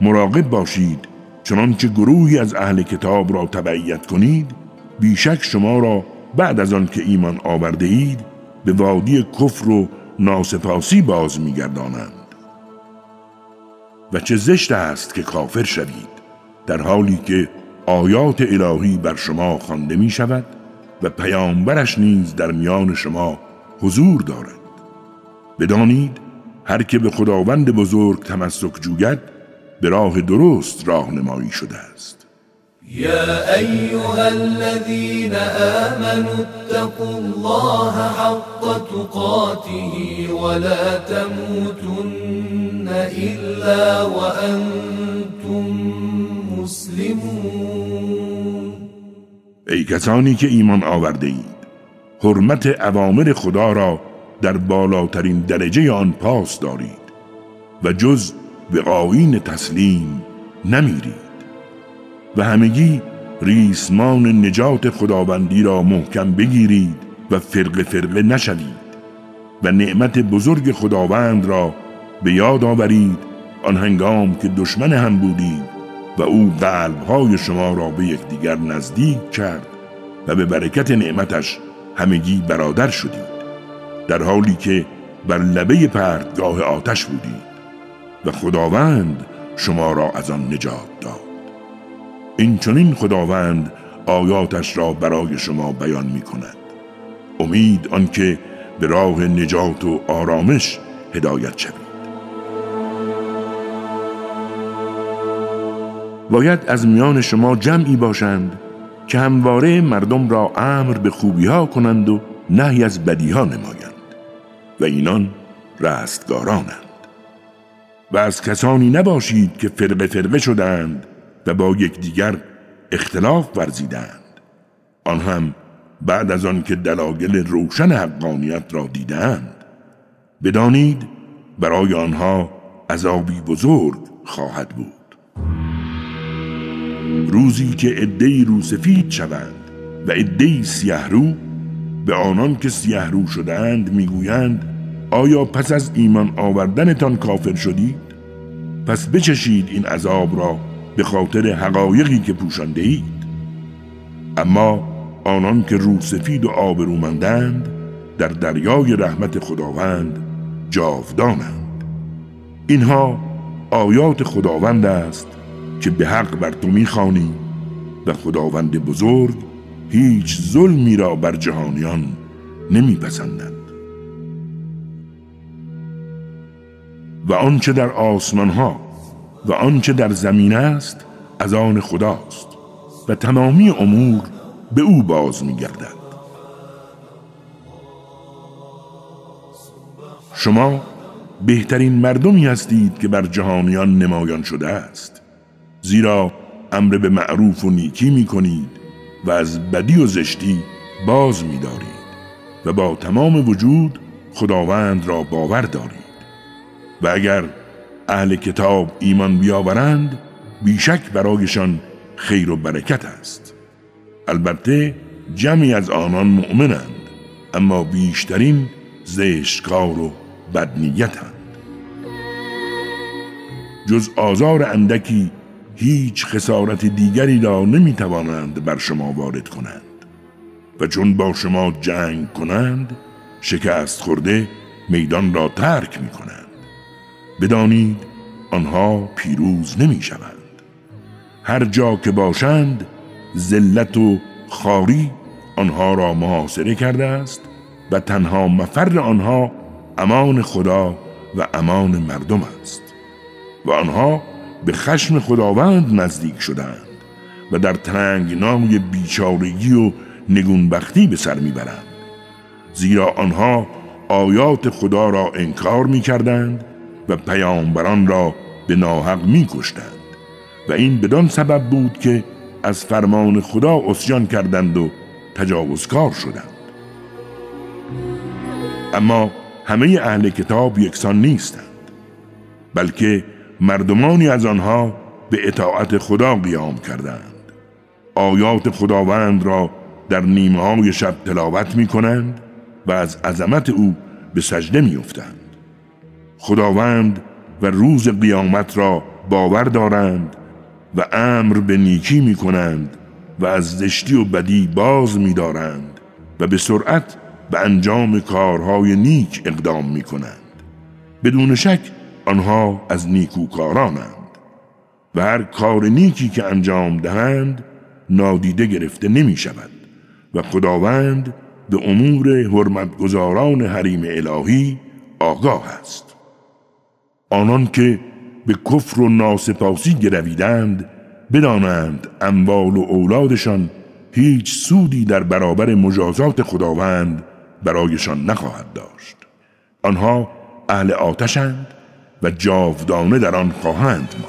Speaker 2: مراقب باشید چنانچه گروهی از اهل کتاب را تبعیت کنید بیشک شما را بعد از آن که ایمان آورده اید به وادی کفر و ناسپاسی باز میگردانند. و چه زشت است که کافر شوید در حالی که آیات الهی بر شما خوانده می شود و پیامبرش نیز در میان شما حضور دارد. بدانید هر که به خداوند بزرگ تمسک جوید به راه درست راهنمایی شده است.
Speaker 1: یا ایها الذين آمنوا اتقوا الله حق تقاته ولا تموتن الا وانتم مسلمون.
Speaker 2: ای کسانی که ایمان آورده اید حرمت اوامر خدا را در بالاترین درجه آن پاس دارید و جز به آین تسلیم نمیرید. و همگی ریسمان نجات خداوندی را محکم بگیرید و فرق فرقه نشوید و نعمت بزرگ خداوند را به یاد آورید آن هنگام که دشمن هم بودید و او قلبهای شما را به یکدیگر نزدیک کرد و به برکت نعمتش همگی برادر شدید. در حالی که بر لبه پرتگاه آتش بودید و خداوند شما را از آن نجات داد. این چنین خداوند آیاتش را برای شما بیان می کند امید آنکه به راه نجات و آرامش هدایت شوید. باید از میان شما جمعی باشند که همواره مردم را امر به خوبی ها کنند و نهی از بدی ها نمایند. و اینان رستگارانند. و از کسانی نباشید که فرقه فرقه شدند و با یکدیگر اختلاف ورزیدند. آن هم بعد از آن که دلایل روشن حقانیت را دیدند. بدانید برای آنها عذابی بزرگ خواهد بود. روزی که عدهای رو سفید شوند و عدهای سیه رو به آنان که سیه رو شدند می‌گویند آیا پس از ایمان آوردنتان کافر شدید؟ پس بچشید این عذاب را به خاطر حقایقی که پوشانده اید اما آنان که رو سفید و آبرومندند در دریای رحمت خداوند جاودانند. اینها آیات خداوند است که به حق بر تو می‌خوانی و خداوند بزرگ هیچ ظلمی را بر جهانیان نمیپسندد. و آنچه در آسمان ها و آنچه در زمین است از آن خداست و تمامی امور به او باز میگردد. شما بهترین مردمی هستید که بر جهانیان نمایان شده است. زیرا امر به معروف و نیکی می کنید و از بدی و زشتی باز می دارید و با تمام وجود خداوند را باور دارید. و اگر اهل کتاب ایمان بیاورند بیشک برایشان خیر و برکت است. البته جمعی از آنان مؤمنند اما بیشترین زشتکار و بدنیتند. جز آزار اندکی هیچ خسارت دیگری را نمی توانند بر شما وارد کنند. و چون با شما جنگ کنند شکست خورده میدان را ترک می کنند بدانید آنها پیروز نمی شوند هر جا که باشند ذلت و خاری آنها را محاصره کرده است و تنها مفر آنها امان خدا و امان مردم است. و آنها به خشم خداوند نزدیک شدند و در تنگنای بیچارگی و نگونبختی به سر می‌برند. زیرا آنها آیات خدا را انکار می کردند و پیامبران را به ناحق می کشتند و این بدان سبب بود که از فرمان خدا اسیان کردند و تجاوزکار شدند. اما همه اهل کتاب یکسان نیستند بلکه مردمانی از آنها به اطاعت خدا قیام کردند. آیات خداوند را در نیمه های شب تلاوت می کنند و از عظمت او به سجده می افتند. خداوند و روز قیامت را باور دارند و امر به نیکی می کنند و از زشتی و بدی باز می دارند و به سرعت به انجام کارهای نیک اقدام می کنند بدون شک آنها از نیکوکارانند و هر کار نیکی که انجام دهند نادیده گرفته نمی شود و خداوند به امور حرمتگزاران حریم الهی آگاه است. آنان که به کفر و ناسپاسی گرویدند بدانند اموال و اولادشان هیچ سودی در برابر مجازات خداوند برایشان نخواهد داشت. آنها اهل آتشند و جاودانه در آن خواهند ما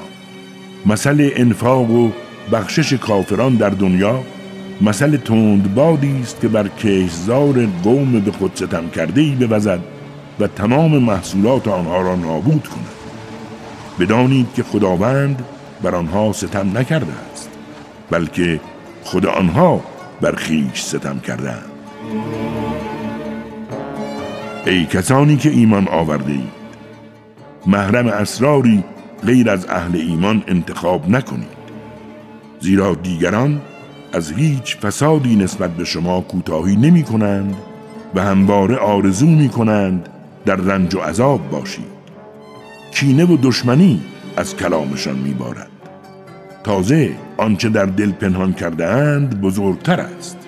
Speaker 2: مثل انفاق و بخشش کافران در دنیا مثل تندبادی است که بر کشزار قوم به خود ستم کرده ای بوزد و تمام محصولات آنها را نابود کند. بدانید که خداوند بر آنها ستم نکرده است بلکه خود آنها بر خیش ستم کردند ای کسانی که ایمان آورده اید محرم اسراری غیر از اهل ایمان انتخاب نکنید. زیرا دیگران از هیچ فسادی نسبت به شما کوتاهی نمی کنند و همواره آرزو می کنند در رنج و عذاب باشید کینه و دشمنی از کلامشان می بارد. تازه آنچه در دل پنهان کرده اند بزرگتر است.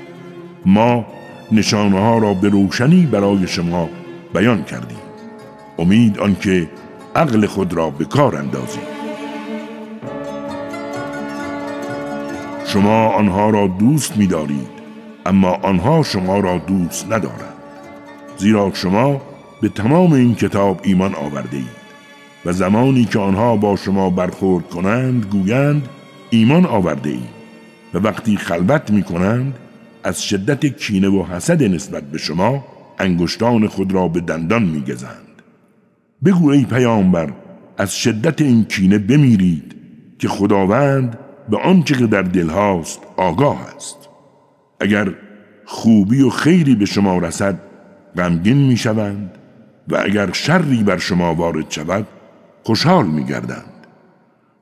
Speaker 2: ما نشانه ها را به روشنی برای شما بیان کردیم. امید آنکه عقل خود را به کار اندازید شما آنها را دوست می دارید اما آنها شما را دوست ندارند. زیرا شما به تمام این کتاب ایمان آورده اید و زمانی که آنها با شما برخورد کنند گویند ایمان آورده اید و وقتی خلوت می کنند از شدت کینه و حسد نسبت به شما انگشتان خود را به دندان می گزند. بگو ای پیامبر از شدت این کینه بمیرید که خداوند به آنچه که در دل هاست آگاه است. اگر خوبی و خیری به شما رسد غمگین می شوند و اگر شری بر شما وارد شود خوشحال می گردند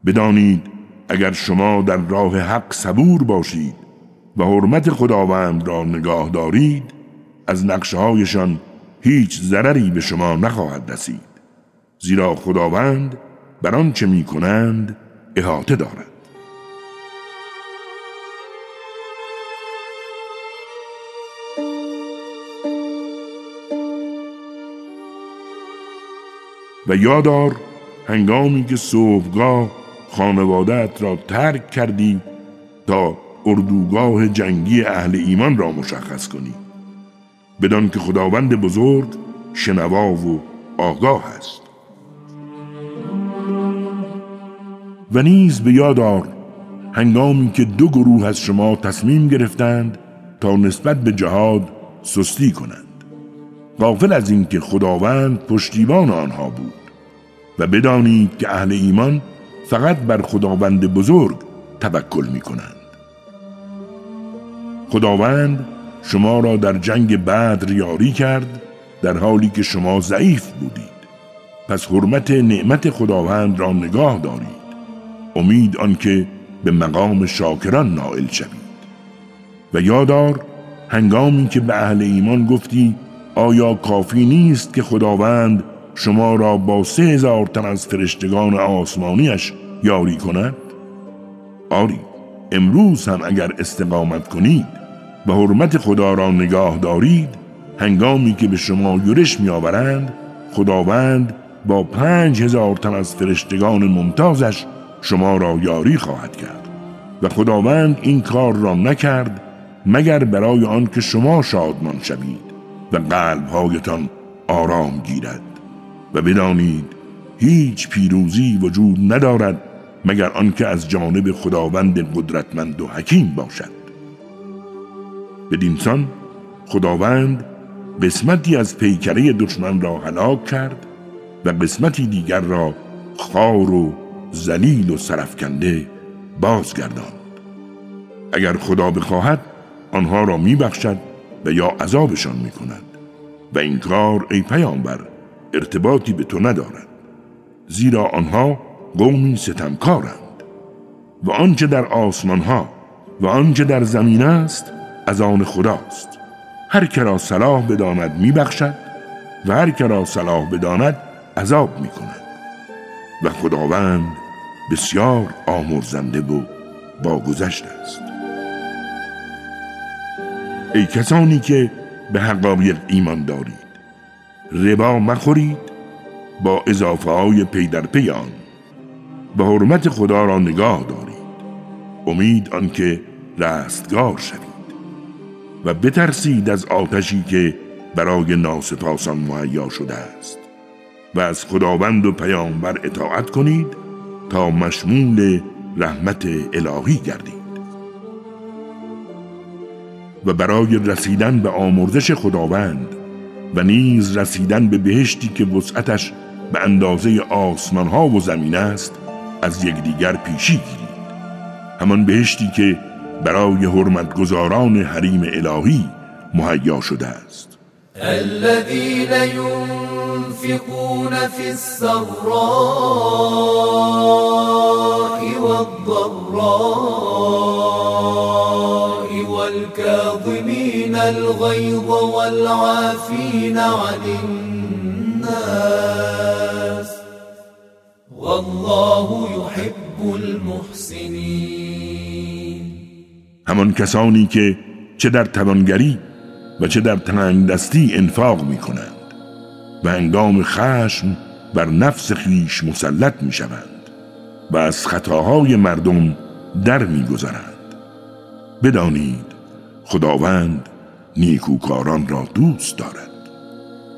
Speaker 2: بدانید اگر شما در راه حق صبور باشید و حرمت خداوند را نگاه دارید از نقشه هایشان هیچ ضرری به شما نخواهد رسید. زیرا خداوند بر آنچه می کنند احاطه دارد. و یادار هنگامی که صبحگاه خانوادت را ترک کردی تا اردوگاه جنگی اهل ایمان را مشخص کنی. بدان که خداوند بزرگ شنوا و آگاه است. و نیز به یادار هنگامی که دو گروه از شما تصمیم گرفتند تا نسبت به جهاد سستی کنند. غافل از اینکه خداوند پشتیبان آنها بود. و بدانید که اهل ایمان فقط بر خداوند بزرگ توکل می کنند خداوند شما را در جنگ بدر یاری کرد در حالی که شما ضعیف بودید. پس حرمت نعمت خداوند را نگاه دارید. امید آنکه به مقام شاکران نائل شوید. و یادار هنگامی که به اهل ایمان گفتی آیا کافی نیست که خداوند شما را با سه هزار تن از فرشتگان آسمانیش یاری کند؟ آری امروز هم اگر استقامت کنید و حرمت خدا را نگاه دارید هنگامی که به شما یورش میآورند خداوند با پنج هزار تن از فرشتگان ممتازش شما را یاری خواهد کرد و خداوند این کار را نکرد مگر برای آن که شما شادمان شوید و قلبهایتان آرام گیرد و بدانید هیچ پیروزی وجود ندارد مگر آنکه از جانب خداوند قدرتمند و حکیم باشد. بدینسان خداوند قسمتی از پیکره دشمن را هلاک کرد و قسمتی دیگر را خار و زلیل و سرفکنده بازگرداند. اگر خدا بخواهد آنها را میبخشد و یا عذابشان می‌کند. و این کار ای پیامبر ارتباطی به تو ندارد زیرا آنها قومی ستمکارند. و آنچه در آسمان ها و آنچه در زمین است از آن خداست. هر که را صلاح بداند میبخشد و هر که را صلاح بداند عذاب می‌کند. و خداوند بسیار آمرزنده و باگذشت است. ای کسانی که به حقایق ایمان دارید ربا مخورید با اضافه های پی در پی آن به حرمت خدا را نگاه دارید. امید آنکه رستگار شوید و بترسید از آتشی که برای ناسپاسان مهیا شده است و از خداوند و پیامبر اطاعت کنید تا مشمول رحمت الهی گردید. و برای رسیدن به آمرزش خداوند و نیز رسیدن به بهشتی که وسعتش به اندازه آسمان ها و زمین است از یکدیگر پیشی گیرید. همان بهشتی که برای حرمتگزاران حریم الهی مهیا شده است.
Speaker 1: الذين ينفقون في السراء والضراء والكاظمين الغيظ والعافين عن الناس والله يحب المحسنين
Speaker 2: همان کسانی که چه در توانگری و چه در تنگ دستی انفاق می کنند و انگام خشم بر نفس خیش مسلط می شوند و از خطاهای مردم در می گذرند. بدانید خداوند نیکوکاران را دوست دارد.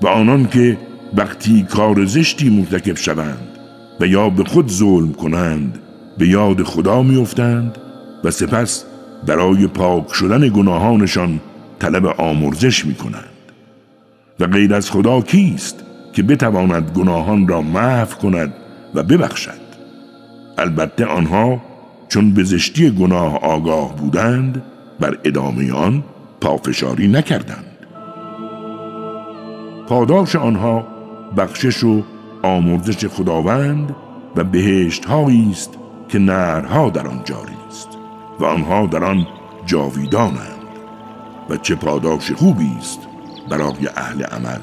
Speaker 2: و آنان که وقتی کار زشتی مرتکب شوند و یا به خود ظلم کنند به یاد خدا میافتند و سپس برای پاک شدن گناهانشان طلب آمرزش می کنند و غیر از خدا کیست که بتواند گناهان را محو کند و ببخشد؟ البته آنها چون به زشتی گناه آگاه بودند بر ادامه آن پافشاری نکردند. پاداش آنها بخشش و آمرزش خداوند و بهشت است که نرها در آن جاری است و آنها در آن جاویدانند و چه پاداش خوبی است برای اهل عمل.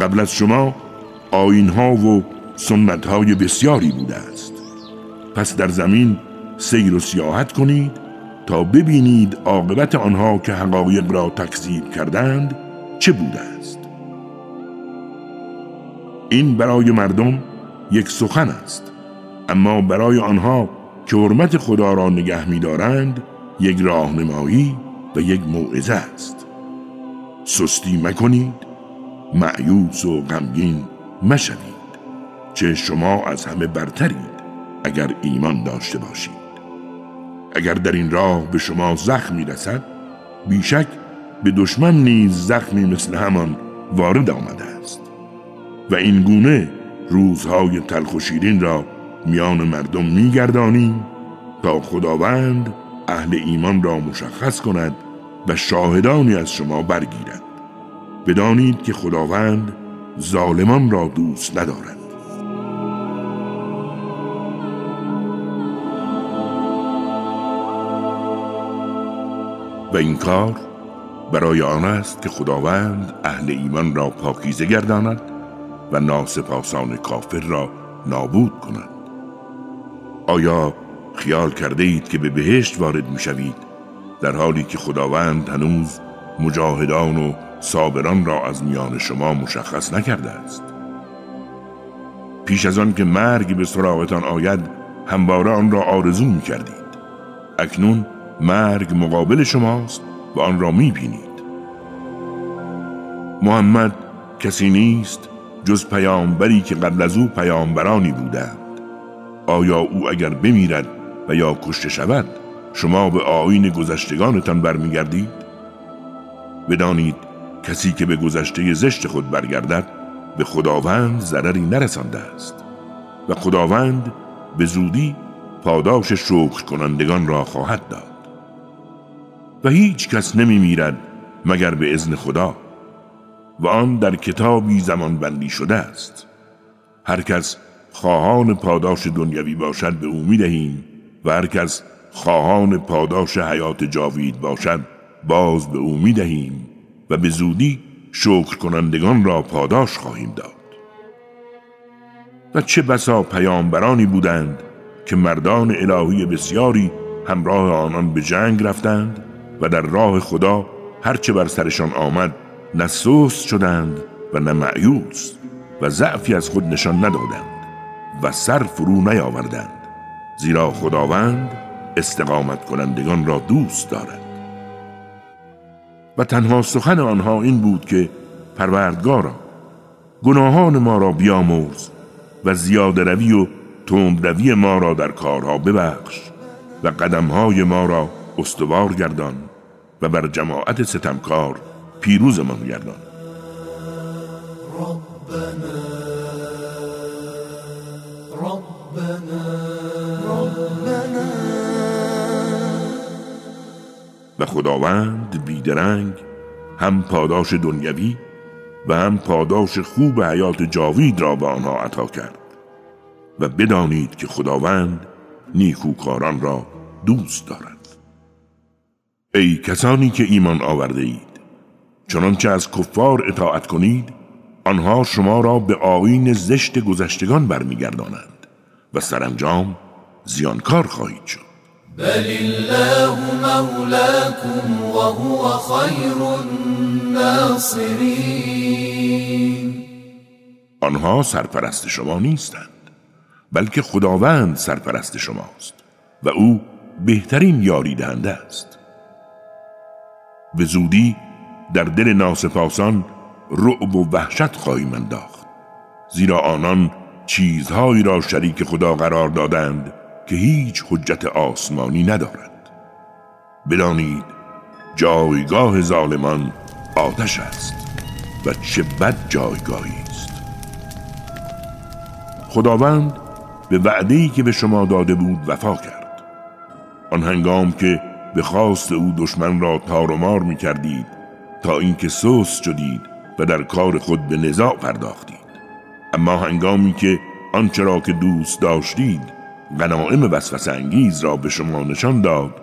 Speaker 2: قبل از شما آین ها و سنت های بسیاری بوده است. پس در زمین سیر و سیاحت کنید ببینید عاقبت آنها که حقایق را تکذیب کردند چه بوده است. این برای مردم یک سخن است اما برای آنها که حرمت خدا را نگه می‌دارند یک راهنمایی و یک موعظه است. سستی مکنید معیوس و غمگین مشوید چه شما از همه برترید اگر ایمان داشته باشید. اگر در این راه به شما زخمی رسد بیشک به دشمن نیز زخمی مثل همان وارد آمده است. و این گونه روزهای تلخ و شیرین را میان مردم میگردانیم تا خداوند اهل ایمان را مشخص کند و شاهدانی از شما برگیرد. بدانید که خداوند ظالمان را دوست ندارد. و این کار برای آن است که خداوند اهل ایمان را پاکیزه گرداند و ناسپاسان کافر را نابود کند. آیا خیال کرده اید که به بهشت وارد می شوید در حالی که خداوند هنوز مجاهدان و صابران را از میان شما مشخص نکرده است؟ پیش از آن که مرگ به سراغتان آید همواره آن را آرزو می کردید. اکنون مرگ مقابل شماست و آن را می بینید محمد کسی نیست جز پیامبری که قبل از او پیامبرانی بودند. آیا او اگر بمیرد و یا کشته شود شما به آین گذشتگانتان برمیگردید؟ بدانید کسی که به گذشته زشت خود برگردد به خداوند ضرری نرسانده است و خداوند به زودی پاداش شکر کنندگان را خواهد داد. و هیچ کس نمی میرد مگر به ازن خدا. و آن در کتابی زمان بندی شده است. هر کس خواهان پاداش دنیوی باشد به او می‌دهیم و هر کس خواهان پاداش حیات جاوید باشد باز به او می‌دهیم و به زودی شکر کنندگان را پاداش خواهیم داد. و چه بسا پیامبرانی بودند که مردان الهی بسیاری همراه آنان به جنگ رفتند و در راه خدا هرچه بر سرشان آمد نه سوس شدند و نه معیوس و ضعفی از خود نشان ندادند و سر فرو نیاوردند. زیرا خداوند استقامت کنندگان را دوست دارد. و تنها سخن آنها این بود که پروردگارا گناهان ما را بیامرز و زیاده روی و تند روی ما را در کارها ببخش و قدمهای ما را استوار گردان و بر جماعت ستمکار پیروزمان گردان.
Speaker 1: ربنا ربنا ربنا.
Speaker 2: و خداوند بیدرنگ هم پاداش دنیوی و هم پاداش خوب حیات جاوید را به آنها عطا کرد. و بدانید که خداوند نیکوکاران را دوست دارد. ای کسانی که ایمان آورده اید چنانچه از کفار اطاعت کنید آنها شما را به آیین زشت گذشتگان برمیگردانند و سرانجام زیانکار خواهید شد.
Speaker 1: بل الله مولاكم وهو خير الناصرين
Speaker 2: آنها سرپرست شما نیستند بلکه خداوند سرپرست شماست و او بهترین یاری دهنده است. به زودی در دل ناسپاسان رعب و وحشت خواهیم انداخت. زیرا آنان چیزهایی را شریک خدا قرار دادند که هیچ حجت آسمانی ندارد. بدانید جایگاه ظالمان آتش است و چه بد جایگاهی است. خداوند به وعده‌ای که به شما داده بود وفا کرد. آن هنگام که به خواست او دشمن را تار و مار می کردید تا اینکه سوس شدید و در کار خود به نزاع پرداختید. اما هنگامی که آنچه را که دوست داشتید غنائم وسوسه انگیز را به شما نشان داد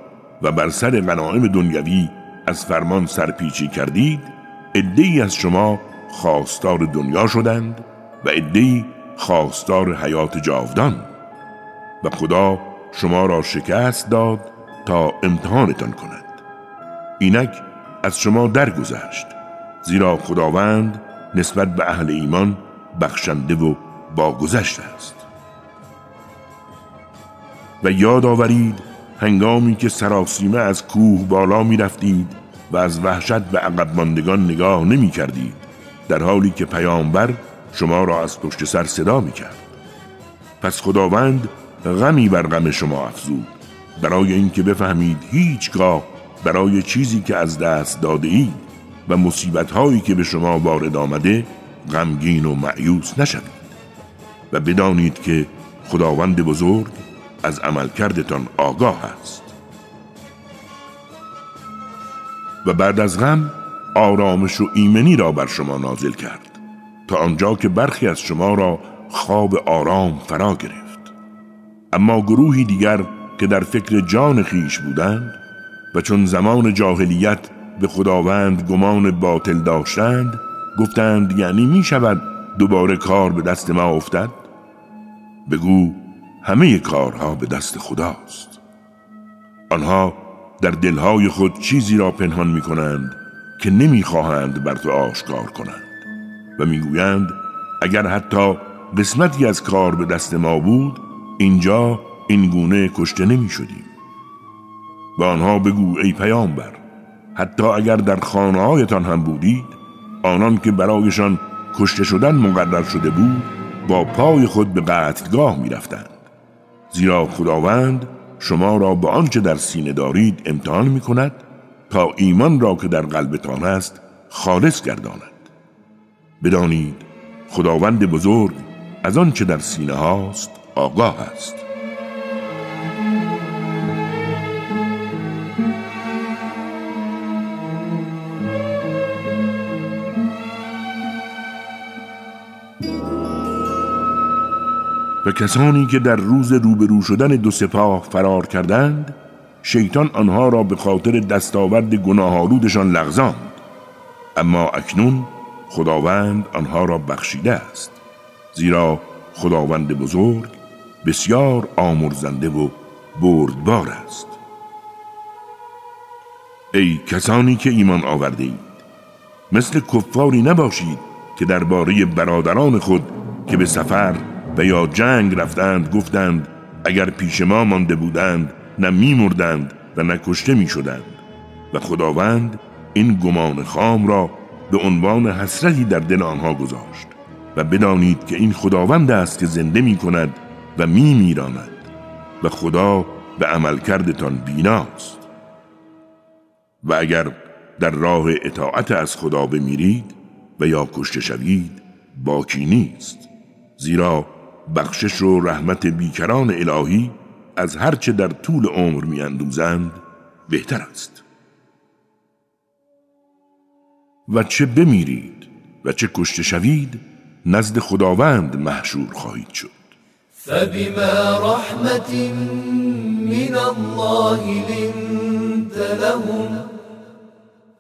Speaker 2: و بر سر غنائم دنیوی از فرمان سرپیچی کردید عدهای از شما خواستار دنیا شدند و عدهای خواستار حیات جاودان. و خدا شما را شکست داد تا امتحانتان کند. اینک از شما درگذشت زیرا خداوند نسبت به اهل ایمان بخشنده و باگذشت است. و یاد آورید هنگامی که سراسیمه از کوه بالا می رفتید و از وحشت به عقب ماندگان نگاه نمی کردید در حالی که پیامبر شما را از پشت سر صدا می کرد پس خداوند غمی بر غم شما افزود. برای اینکه بفهمید هیچگاه برای چیزی که از دست داده اید و مصیبت هایی که به شما وارد آمده غمگین و معیوس نشوید و بدانید که خداوند بزرگ از عملکردتان آگاه است. و بعد از غم آرامش و ایمنی را بر شما نازل کرد تا آنجا که برخی از شما را خواب آرام فرا گرفت. اما گروهی دیگر که در فکر جان خیش بودند و چون زمان جاهلیت به خداوند گمان باطل داشتند گفتند یعنی می شود دوباره کار به دست ما افتد؟ بگو همه کارها به دست خداست. آنها در دلهای خود چیزی را پنهان می کنند که نمی خواهند بر تو آشکار کنند و می‌گویند اگر حتی قسمتی از کار به دست ما بود اینجا این گونه کشته نمی شدیم و آنها بگو ای پیامبر حتی اگر در خانه هایتان هم بودید آنان که برایشان کشته شدن مقرر شده بود با پای خود به قتلگاه می رفتند. زیرا خداوند شما را به آنچه در سینه دارید امتحان می کند تا ایمان را که در قلبتان است خالص گرداند. بدانید خداوند بزرگ از آنچه در سینه هاست آگاه است. کسانی که در روز روبرو شدن دو سپاه فرار کردند شیطان آنها را به خاطر دستاورد گناهالودشان لغزاند. اما اکنون خداوند آنها را بخشیده است. زیرا خداوند بزرگ بسیار آمرزنده و بردبار است. ای کسانی که ایمان آورده اید مثل کفاری نباشید که درباره برادران خود که به سفر و یا جنگ رفتند گفتند اگر پیش ما مانده بودند نه میمردند و نه کشته می شدند و خداوند این گمان خام را به عنوان حسرتی در دل آنها گذاشت. و بدانید که این خداوند است که زنده می کند و می میراند و خدا به عمل کردتان بیناست. و اگر در راه اطاعت از خدا بمیرید و یا کشته شوید باکی نیست. زیرا بخشش و رحمت بیکران الهی از هرچه در طول عمر میاندوزند بهتر است. و چه بمیرید و چه کشته شوید نزد خداوند محشور خواهید شد.
Speaker 1: فبما رحمت من الله لنت لهم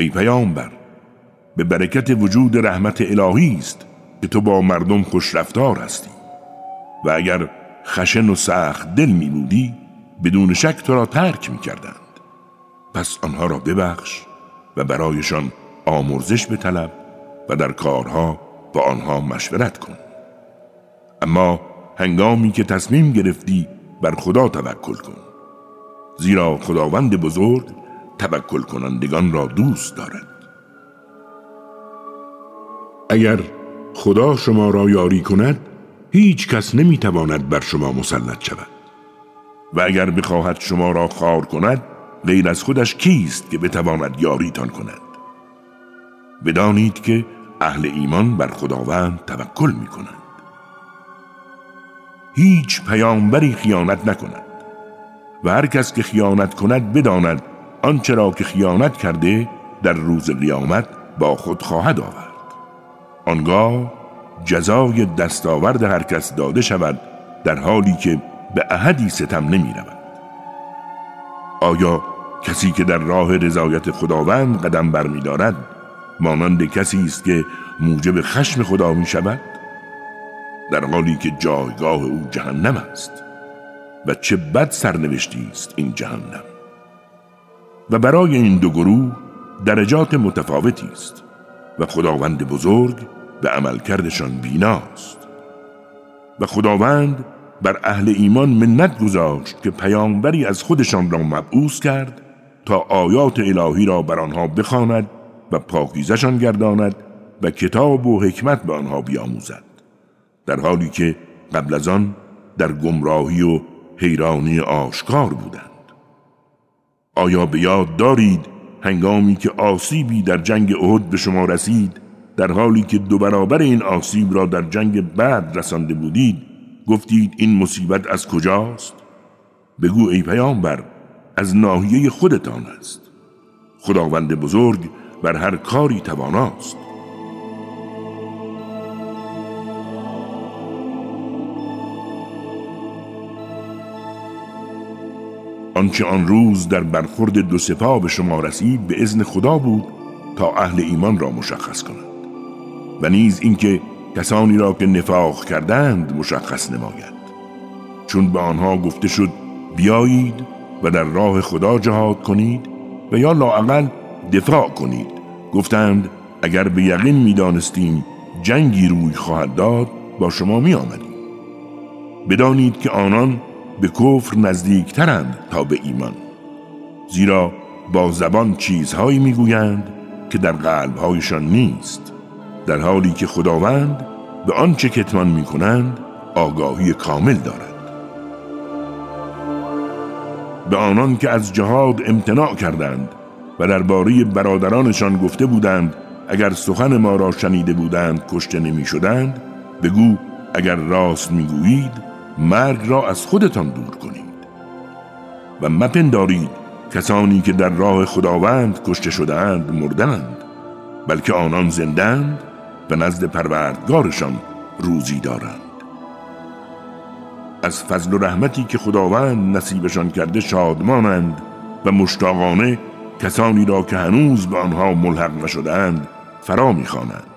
Speaker 2: ای پیامبر به برکت وجود رحمت الهی است که تو با مردم خوش رفتار هستی. و اگر خشن و سخت دل می بودی بدون شک تو را ترک می کردند. پس آنها را ببخش و برایشان آمرزش طلب و در کارها با آنها مشورت کن. اما هنگامی که تصمیم گرفتی بر خدا توکل کن. زیرا خداوند بزرگ توکل کنندگان را دوست دارد. اگر خدا شما را یاری کند هیچ کس نمی‌تواند بر شما مسلط شود. و اگر بخواهد شما را خار کند غیر از خودش کیست که بتواند یاریتان کند؟ بدانید که اهل ایمان بر خداوند توکل می کنند هیچ پیامبری خیانت نکند. و هر کس که خیانت کند بداند آنچه را که خیانت کرده در روز قیامت با خود خواهد آورد. آنگاه جزای دستاورد هر کس داده شود در حالی که به احدی ستم نمی رود. آیا کسی که در راه رضایت خداوند قدم برمیدارد مانند کسی است که موجب خشم خدا می شود؟ در حالی که جایگاه او جهنم است. و چه بد سرنوشتی است این جهنم. و برای این دو گروه درجات متفاوتی است و خداوند بزرگ به عملکردشان بیناست. و خداوند بر اهل ایمان منت گذاشت که پیامبری از خودشان را مبعوث کرد تا آیات الهی را بر آنها بخواند و پاکیزشان گرداند و کتاب و حکمت به آنها بیاموزد. در حالی که قبل از آن در گمراهی و حیرانی آشکار بودند. آیا به یاد دارید هنگامی که آسیبی در جنگ احد به شما رسید؟ در حالی که دو برابر این آسیب را در جنگ بعد رسانده بودید گفتید این مصیبت از کجاست؟ بگو ای پیامبر از ناحیه خودتان است. خداوند بزرگ بر هر کاری تواناست. آنچه آن روز در برخورد دو سپاه به شما رسید به اذن خدا بود تا اهل ایمان را مشخص کند و نیز اینکه کسانی را که نفاق کردند مشخص نماید. چون به آنها گفته شد بیایید و در راه خدا جهاد کنید و یا لاعقل دفاع کنید. گفتند اگر به یقین می‌دانستیم جنگی روی خواهد داد با شما می آمدیم بدانید که آنان به کفر نزدیکترند تا به ایمان. زیرا با زبان چیزهایی می‌گویند که در قلبهایشان نیست. در حالی که خداوند به آنچه کتمان می‌کنند آگاهی کامل دارد. به آنان که از جهاد امتناع کردند و درباره برادرانشان گفته بودند اگر سخن ما را شنیده بودند کشته نمی شدند بگو اگر راست می‌گویید مرگ را از خودتان دور کنید و مپندارید کسانی که در راه خداوند کشته شدهاند مردند بلکه آنان زندند به نزد پروردگارشان روزی دارند. از فضل و رحمتی که خداوند نصیبشان کرده شادمانند و مشتاقانه کسانی را که هنوز به آنها ملحق نشدهاند فرا می‌خوانند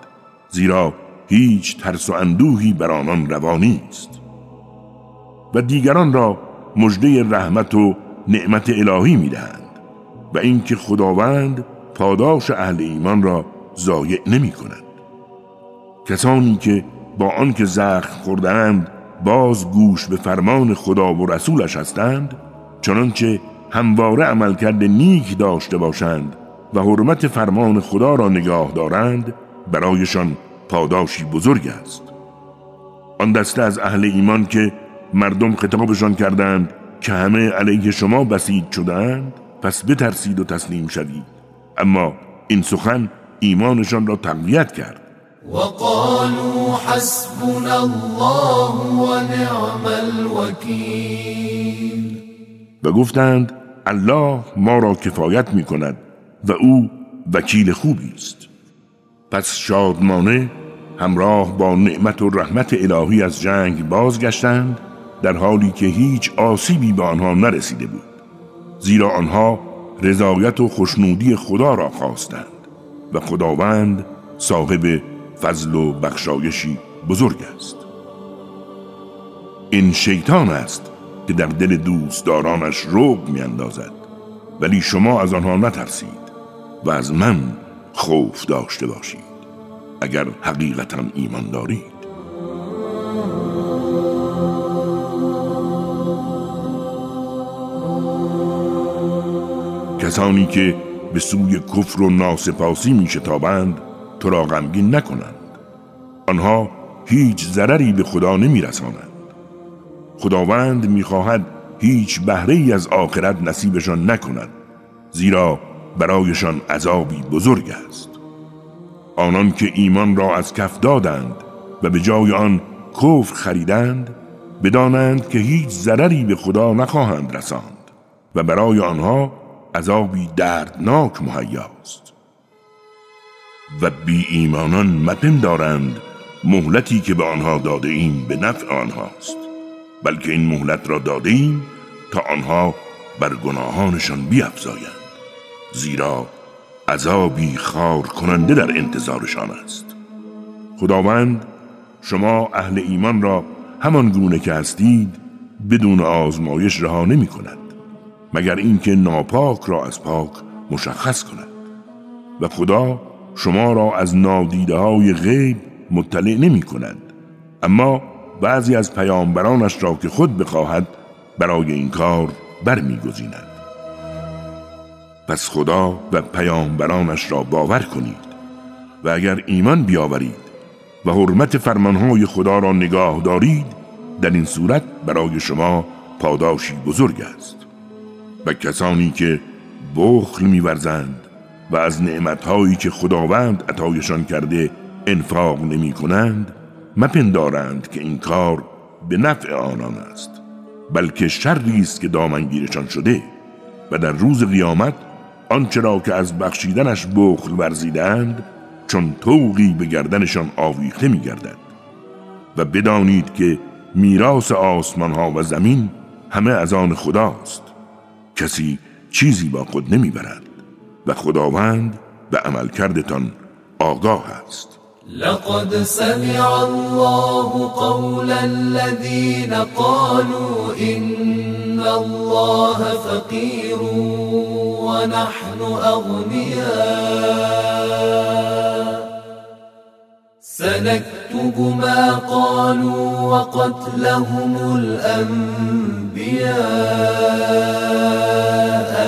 Speaker 2: زیرا هیچ ترس و اندوهی بر آنان روانی است و دیگران را مژده رحمت و نعمت الهی می‌دهند و اینکه خداوند پاداش اهل ایمان را ضایع نمی کند کسانی که با آنکه زخم خوردهاند باز گوش به فرمان خدا و رسولش هستند چنانچه همواره عملکرد نیک داشته باشند و حرمت فرمان خدا را نگاه دارند برایشان پاداشی بزرگ است. آن دسته از اهل ایمان که مردم خطابشان کردند که همه علیه شما بسید شدند پس بترسید و تسلیم شوید. اما این سخن ایمانشان را تقویت کرد.
Speaker 1: وقالوا حسبنا الله ونعم الوكيل
Speaker 2: و گفتند الله ما را کفایت می کند و او وکیل خوبی است. پس شادمانه همراه با نعمت و رحمت الهی از جنگ بازگشتند در حالی که هیچ آسیبی به آنها نرسیده بود زیرا آنها رضایت و خوشنودی خدا را خواستند و خداوند صاحب فضل و بخشایشی بزرگ است. این شیطان است که در دل دوستدارانش روب میاندازد ولی شما از آنها نترسید و از من خوف داشته باشید اگر حقیقتا ایمان دارید کسانی که به سوی کفر و ناسپاسی می شتابند تو را غمگین نکنند. آنها هیچ ضرری به خدا نمی رسانند خداوند می‌خواهد هیچ بهره ای از آخرت نصیبشان نکند زیرا برایشان عذابی بزرگ است. آنان که ایمان را از کف دادند و به جای آن کفر خریدند بدانند که هیچ ضرری به خدا نخواهند رساند و برای آنها عذابی دردناک مهیاست. و بی ایمانان مپندارند مهلتی که به آنها داده ایم به نفع آنهاست. بلکه این مهلت را داده ایم تا آنها بر گناهانشان بیافزایند زیرا عذابی خار کننده در انتظارشان است. خداوند شما اهل ایمان را همان گونه که هستید بدون آزمایش رها نمی کند. مگر اینکه ناپاک را از پاک مشخص کند. و خدا شما را از نادیده های غیب مطلع نمی کند. اما بعضی از پیامبرانش را که خود بخواهد برای این کار برمیگزیند. پس خدا و پیامبرانش را باور کنید و اگر ایمان بیاورید و حرمت فرمانهای خدا را نگاه دارید در این صورت برای شما پاداشی بزرگ است. و کسانی که بخل میورزند و از نعمتهایی که خداوند عطایشان کرده انفاق نمی کنند مپندارند که این کار به نفع آنان است بلکه شری است که دامنگیرشان شده و در روز قیامت آنچه را که از بخشیدنش بخل ورزیدند چون توقی به گردنشان آویخته می گردد و بدانید که میراث آسمان ها و زمین همه از آن خداست. کسی چیزی با خود نمی‌برد و خداوند به عمل کردتان آگاه است.
Speaker 1: لقد سمع الله قول الذين قالوا إن الله فقير ونحن أغنياء. سنكتب ما قالوا وقتلهم الأنبياء.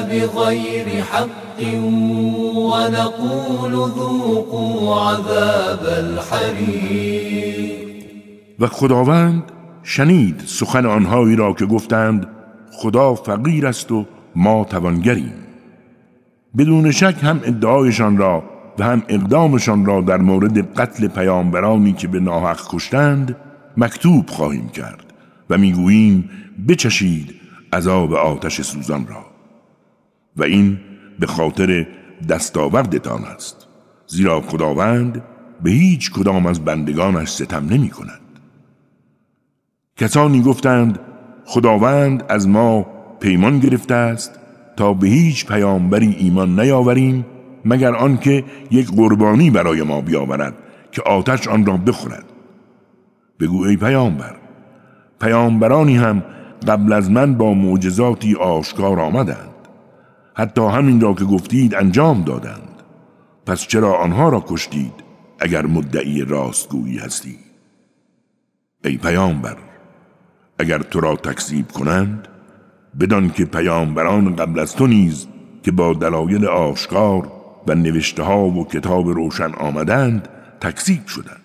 Speaker 1: بغير حق ونقول ذوقوا عذاب الحريق.
Speaker 2: و خداوند شنید سخن آنهایی را که گفتند خدا فقیر است و ما توانگریم. بدون شک هم ادعایشان را و هم اقدامشان را در مورد قتل پیامبرانی که به ناحق کشتند مکتوب خواهیم کرد. و می‌گوییم بچشید عذاب آتش سوزان را. و این به خاطر دستاوردتان است. زیرا خداوند به هیچ کدام از بندگانش ستم نمی کند. کسانی گفتند خداوند از ما پیمان گرفته است تا به هیچ پیامبری ایمان نیاوریم مگر آنکه یک قربانی برای ما بیاورد که آتش آن را بخورد. بگو ای پیامبر پیامبرانی هم قبل از من با معجزاتی آشکار آمدند. حتی همین را که گفتید انجام دادند. پس چرا آنها را کشتید اگر مدعی راستگویی هستی؟ ای پیامبر اگر تو را تکذیب کنند بدان که پیامبران قبل از تو نیز که با دلایل آشکار و نوشته ها و کتاب روشن آمدند تکذیب شدند.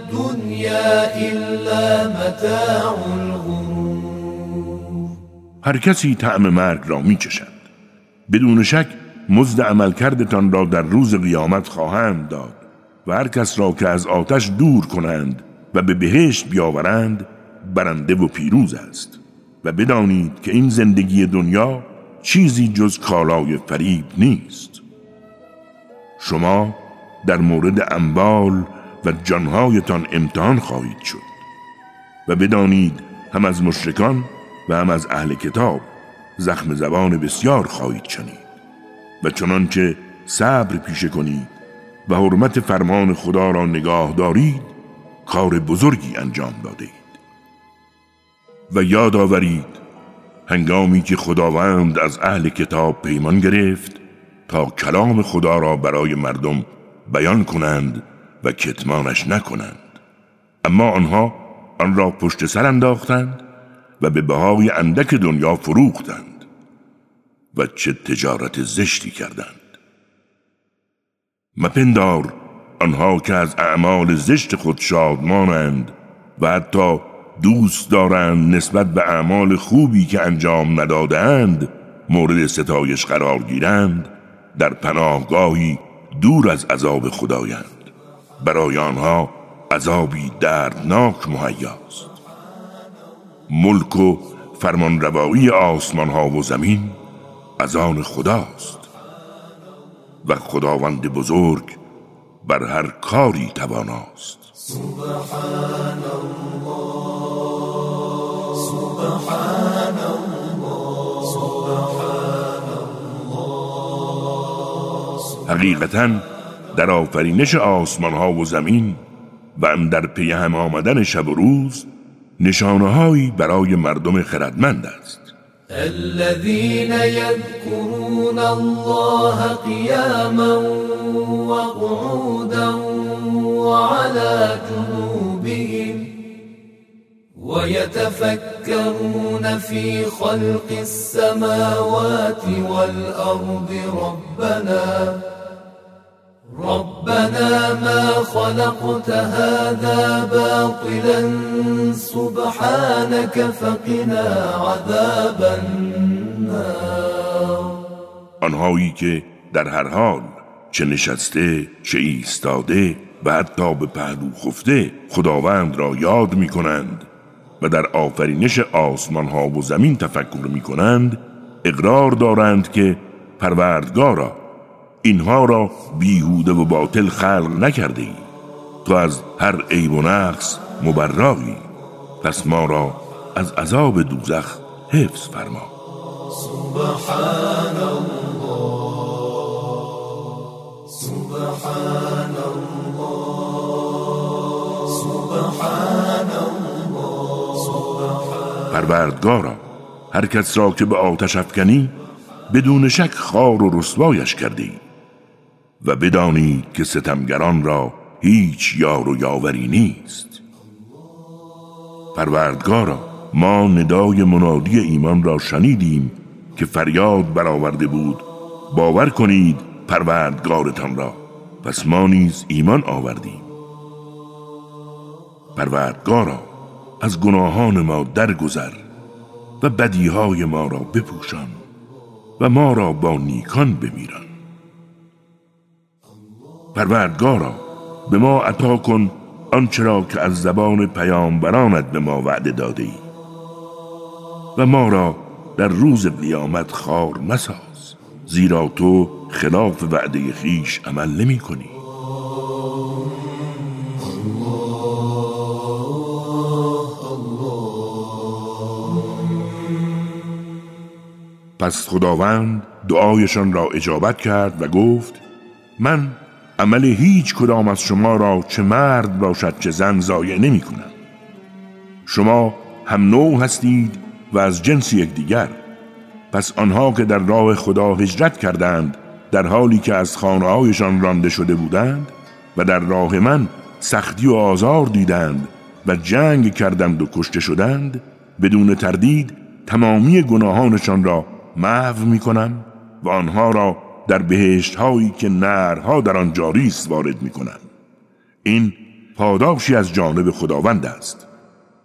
Speaker 1: إلا متاع الغرور.
Speaker 2: هر کسی طعم مرگ را می چشد بدون شک مزد عملکردتان را در روز قیامت خواهند داد و هر کس را که از آتش دور کنند و به بهشت بیاورند برنده و پیروز است. و بدانید که این زندگی دنیا چیزی جز کالای فریب نیست. شما در مورد اموال و جانهایتان امتحان خواهید شد. و بدانید هم از مشرکان و هم از اهل کتاب زخم زبان بسیار خواهید شنید. و چنانچه صبر پیشه کنید و حرمت فرمان خدا را نگاه دارید کار بزرگی انجام دادید و یاد آورید هنگامی که خداوند از اهل کتاب پیمان گرفت تا کلام خدا را برای مردم بیان کنند و کتمانش نکنند. اما آنها آن را پشت سر انداختند و به بهای اندک دنیا فروختند و چه تجارت زشتی کردند. مپندار آنها که از اعمال زشت خود شادمانند و حتی دوست دارند نسبت به اعمال خوبی که انجام ندادند مورد ستایش قرار گیرند در پناهگاهی دور از عذاب خدایند برای آنها عذابی دردناک مهیاست. ملک و فرمانروایی آسمان ها و زمین از آن خداست و خداوند بزرگ بر هر کاری تواناست.
Speaker 1: سبحان الله
Speaker 2: حقیقتا در آفرینش آسمان ها و زمین و در پی هم آمدن شب و روز نشانههایی برای مردم خردمند است.
Speaker 1: الذين يذكرون الله قياما وقعودا وعلى جنوبهم ويتفكرون في خلق السماوات والأرض ربنا ربنا ما خلقت هذا باطلا سبحانك فقنا عذاب النار.
Speaker 2: آنهایی که در هر حال چه نشسته چه ایستاده و حتی به پهلو خفته خداوند را یاد می کنند و در آفرینش آسمان ها و زمین تفکر می کنند اقرار دارند که پروردگارا اینها را بیهوده و باطل خلق نکرده ای تو از هر عیب و نقص مبرایی پس ما را از عذاب دوزخ حفظ فرما.
Speaker 1: سبحان الله سبحان الله سبحان الله
Speaker 2: پروردگارا هر کس را که به آتش افکنی بدون شک خار و رسوایش کردی. و بدانید که ستمگران را هیچ یار و یاوری نیست. پروردگارا ما ندای منادی ایمان را شنیدیم که فریاد برآورده بود باور کنید پروردگارتان را. پس ما نیز ایمان آوردیم. پروردگارا از گناهان ما درگذر و بدیهای ما را بپوشان و ما را با نیکان بمیران. پروردگارا به ما عطا کن آنچه را که از زبان پیامبرانت به ما وعده داده ای. و ما را در روز قیامت خار مساز زیرا تو خلاف وعده خیش عمل نمی کنی. پس خداوند دعایشان را اجابت کرد و گفت من عمل هیچ کدام از شما را چه مرد باشد چه زن ضایع نمی کنم. شما هم نوع هستید و از جنس یکدیگر. پس آنها که در راه خدا هجرت کردند در حالی که از خانههایشان رانده شده بودند و در راه من سختی و آزار دیدند و جنگ کردند و کشته شدند بدون تردید تمامی گناهانشان را محو می کنم و آنها را در بهشت هایی که نرها در آن جاری است وارد می کنم این پاداشی از جانب خداوند است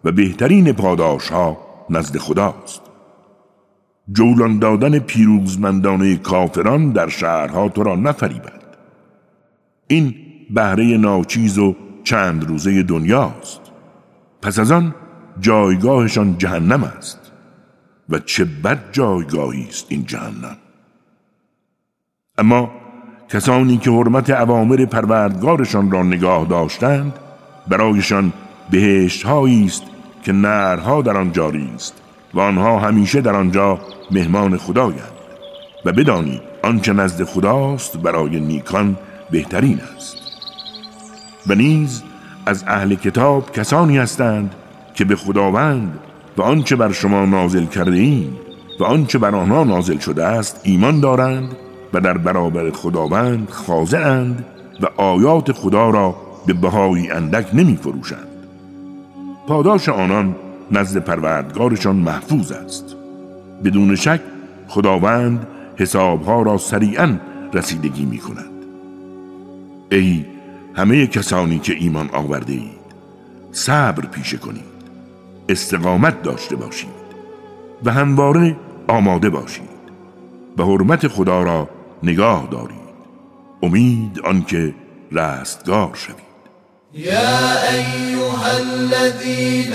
Speaker 2: و بهترین پاداش ها نزد خداست. جولان دادن پیروزمندانه کافران در شهرها تو را نفریبد. این بهره ناچیز و چند روزه دنیاست. پس از آن جایگاهشان جهنم است و چه بد جایگاهی است این جهنم. اما کسانی که حرمت عوامر پروردگارشان را نگاه داشتند برایشان بهشت است که نرها در آن جاری است و آنها همیشه در آنجا مهمان خدایند و بدانید آنچه نزد خداست برای نیکان بهترین است. و نیز از اهل کتاب کسانی هستند که به خداوند و آنچه بر شما نازل کرده ایم و آنچه بر آنها نازل شده است ایمان دارند در برابر خداوند خاضعند و آیات خدا را به بهایی اندک نمی فروشند پاداش آنان نزد پروردگارشان محفوظ است. بدون شک خداوند حسابها را سریعا رسیدگی می کند ای همه کسانی که ایمان آورده اید صبر پیشه کنید استقامت داشته باشید و همواره آماده باشید و حرمت خدا را نگاه دارید. امید آنکه رستگار شوید.
Speaker 1: یا ایها الذين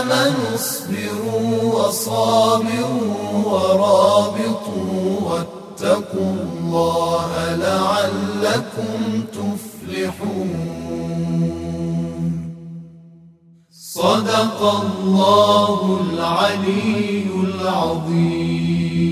Speaker 1: آمنوا اصبروا وصابروا ورابطوا واتقوا الله لعلكم تفلحون. صدق الله العلي العظيم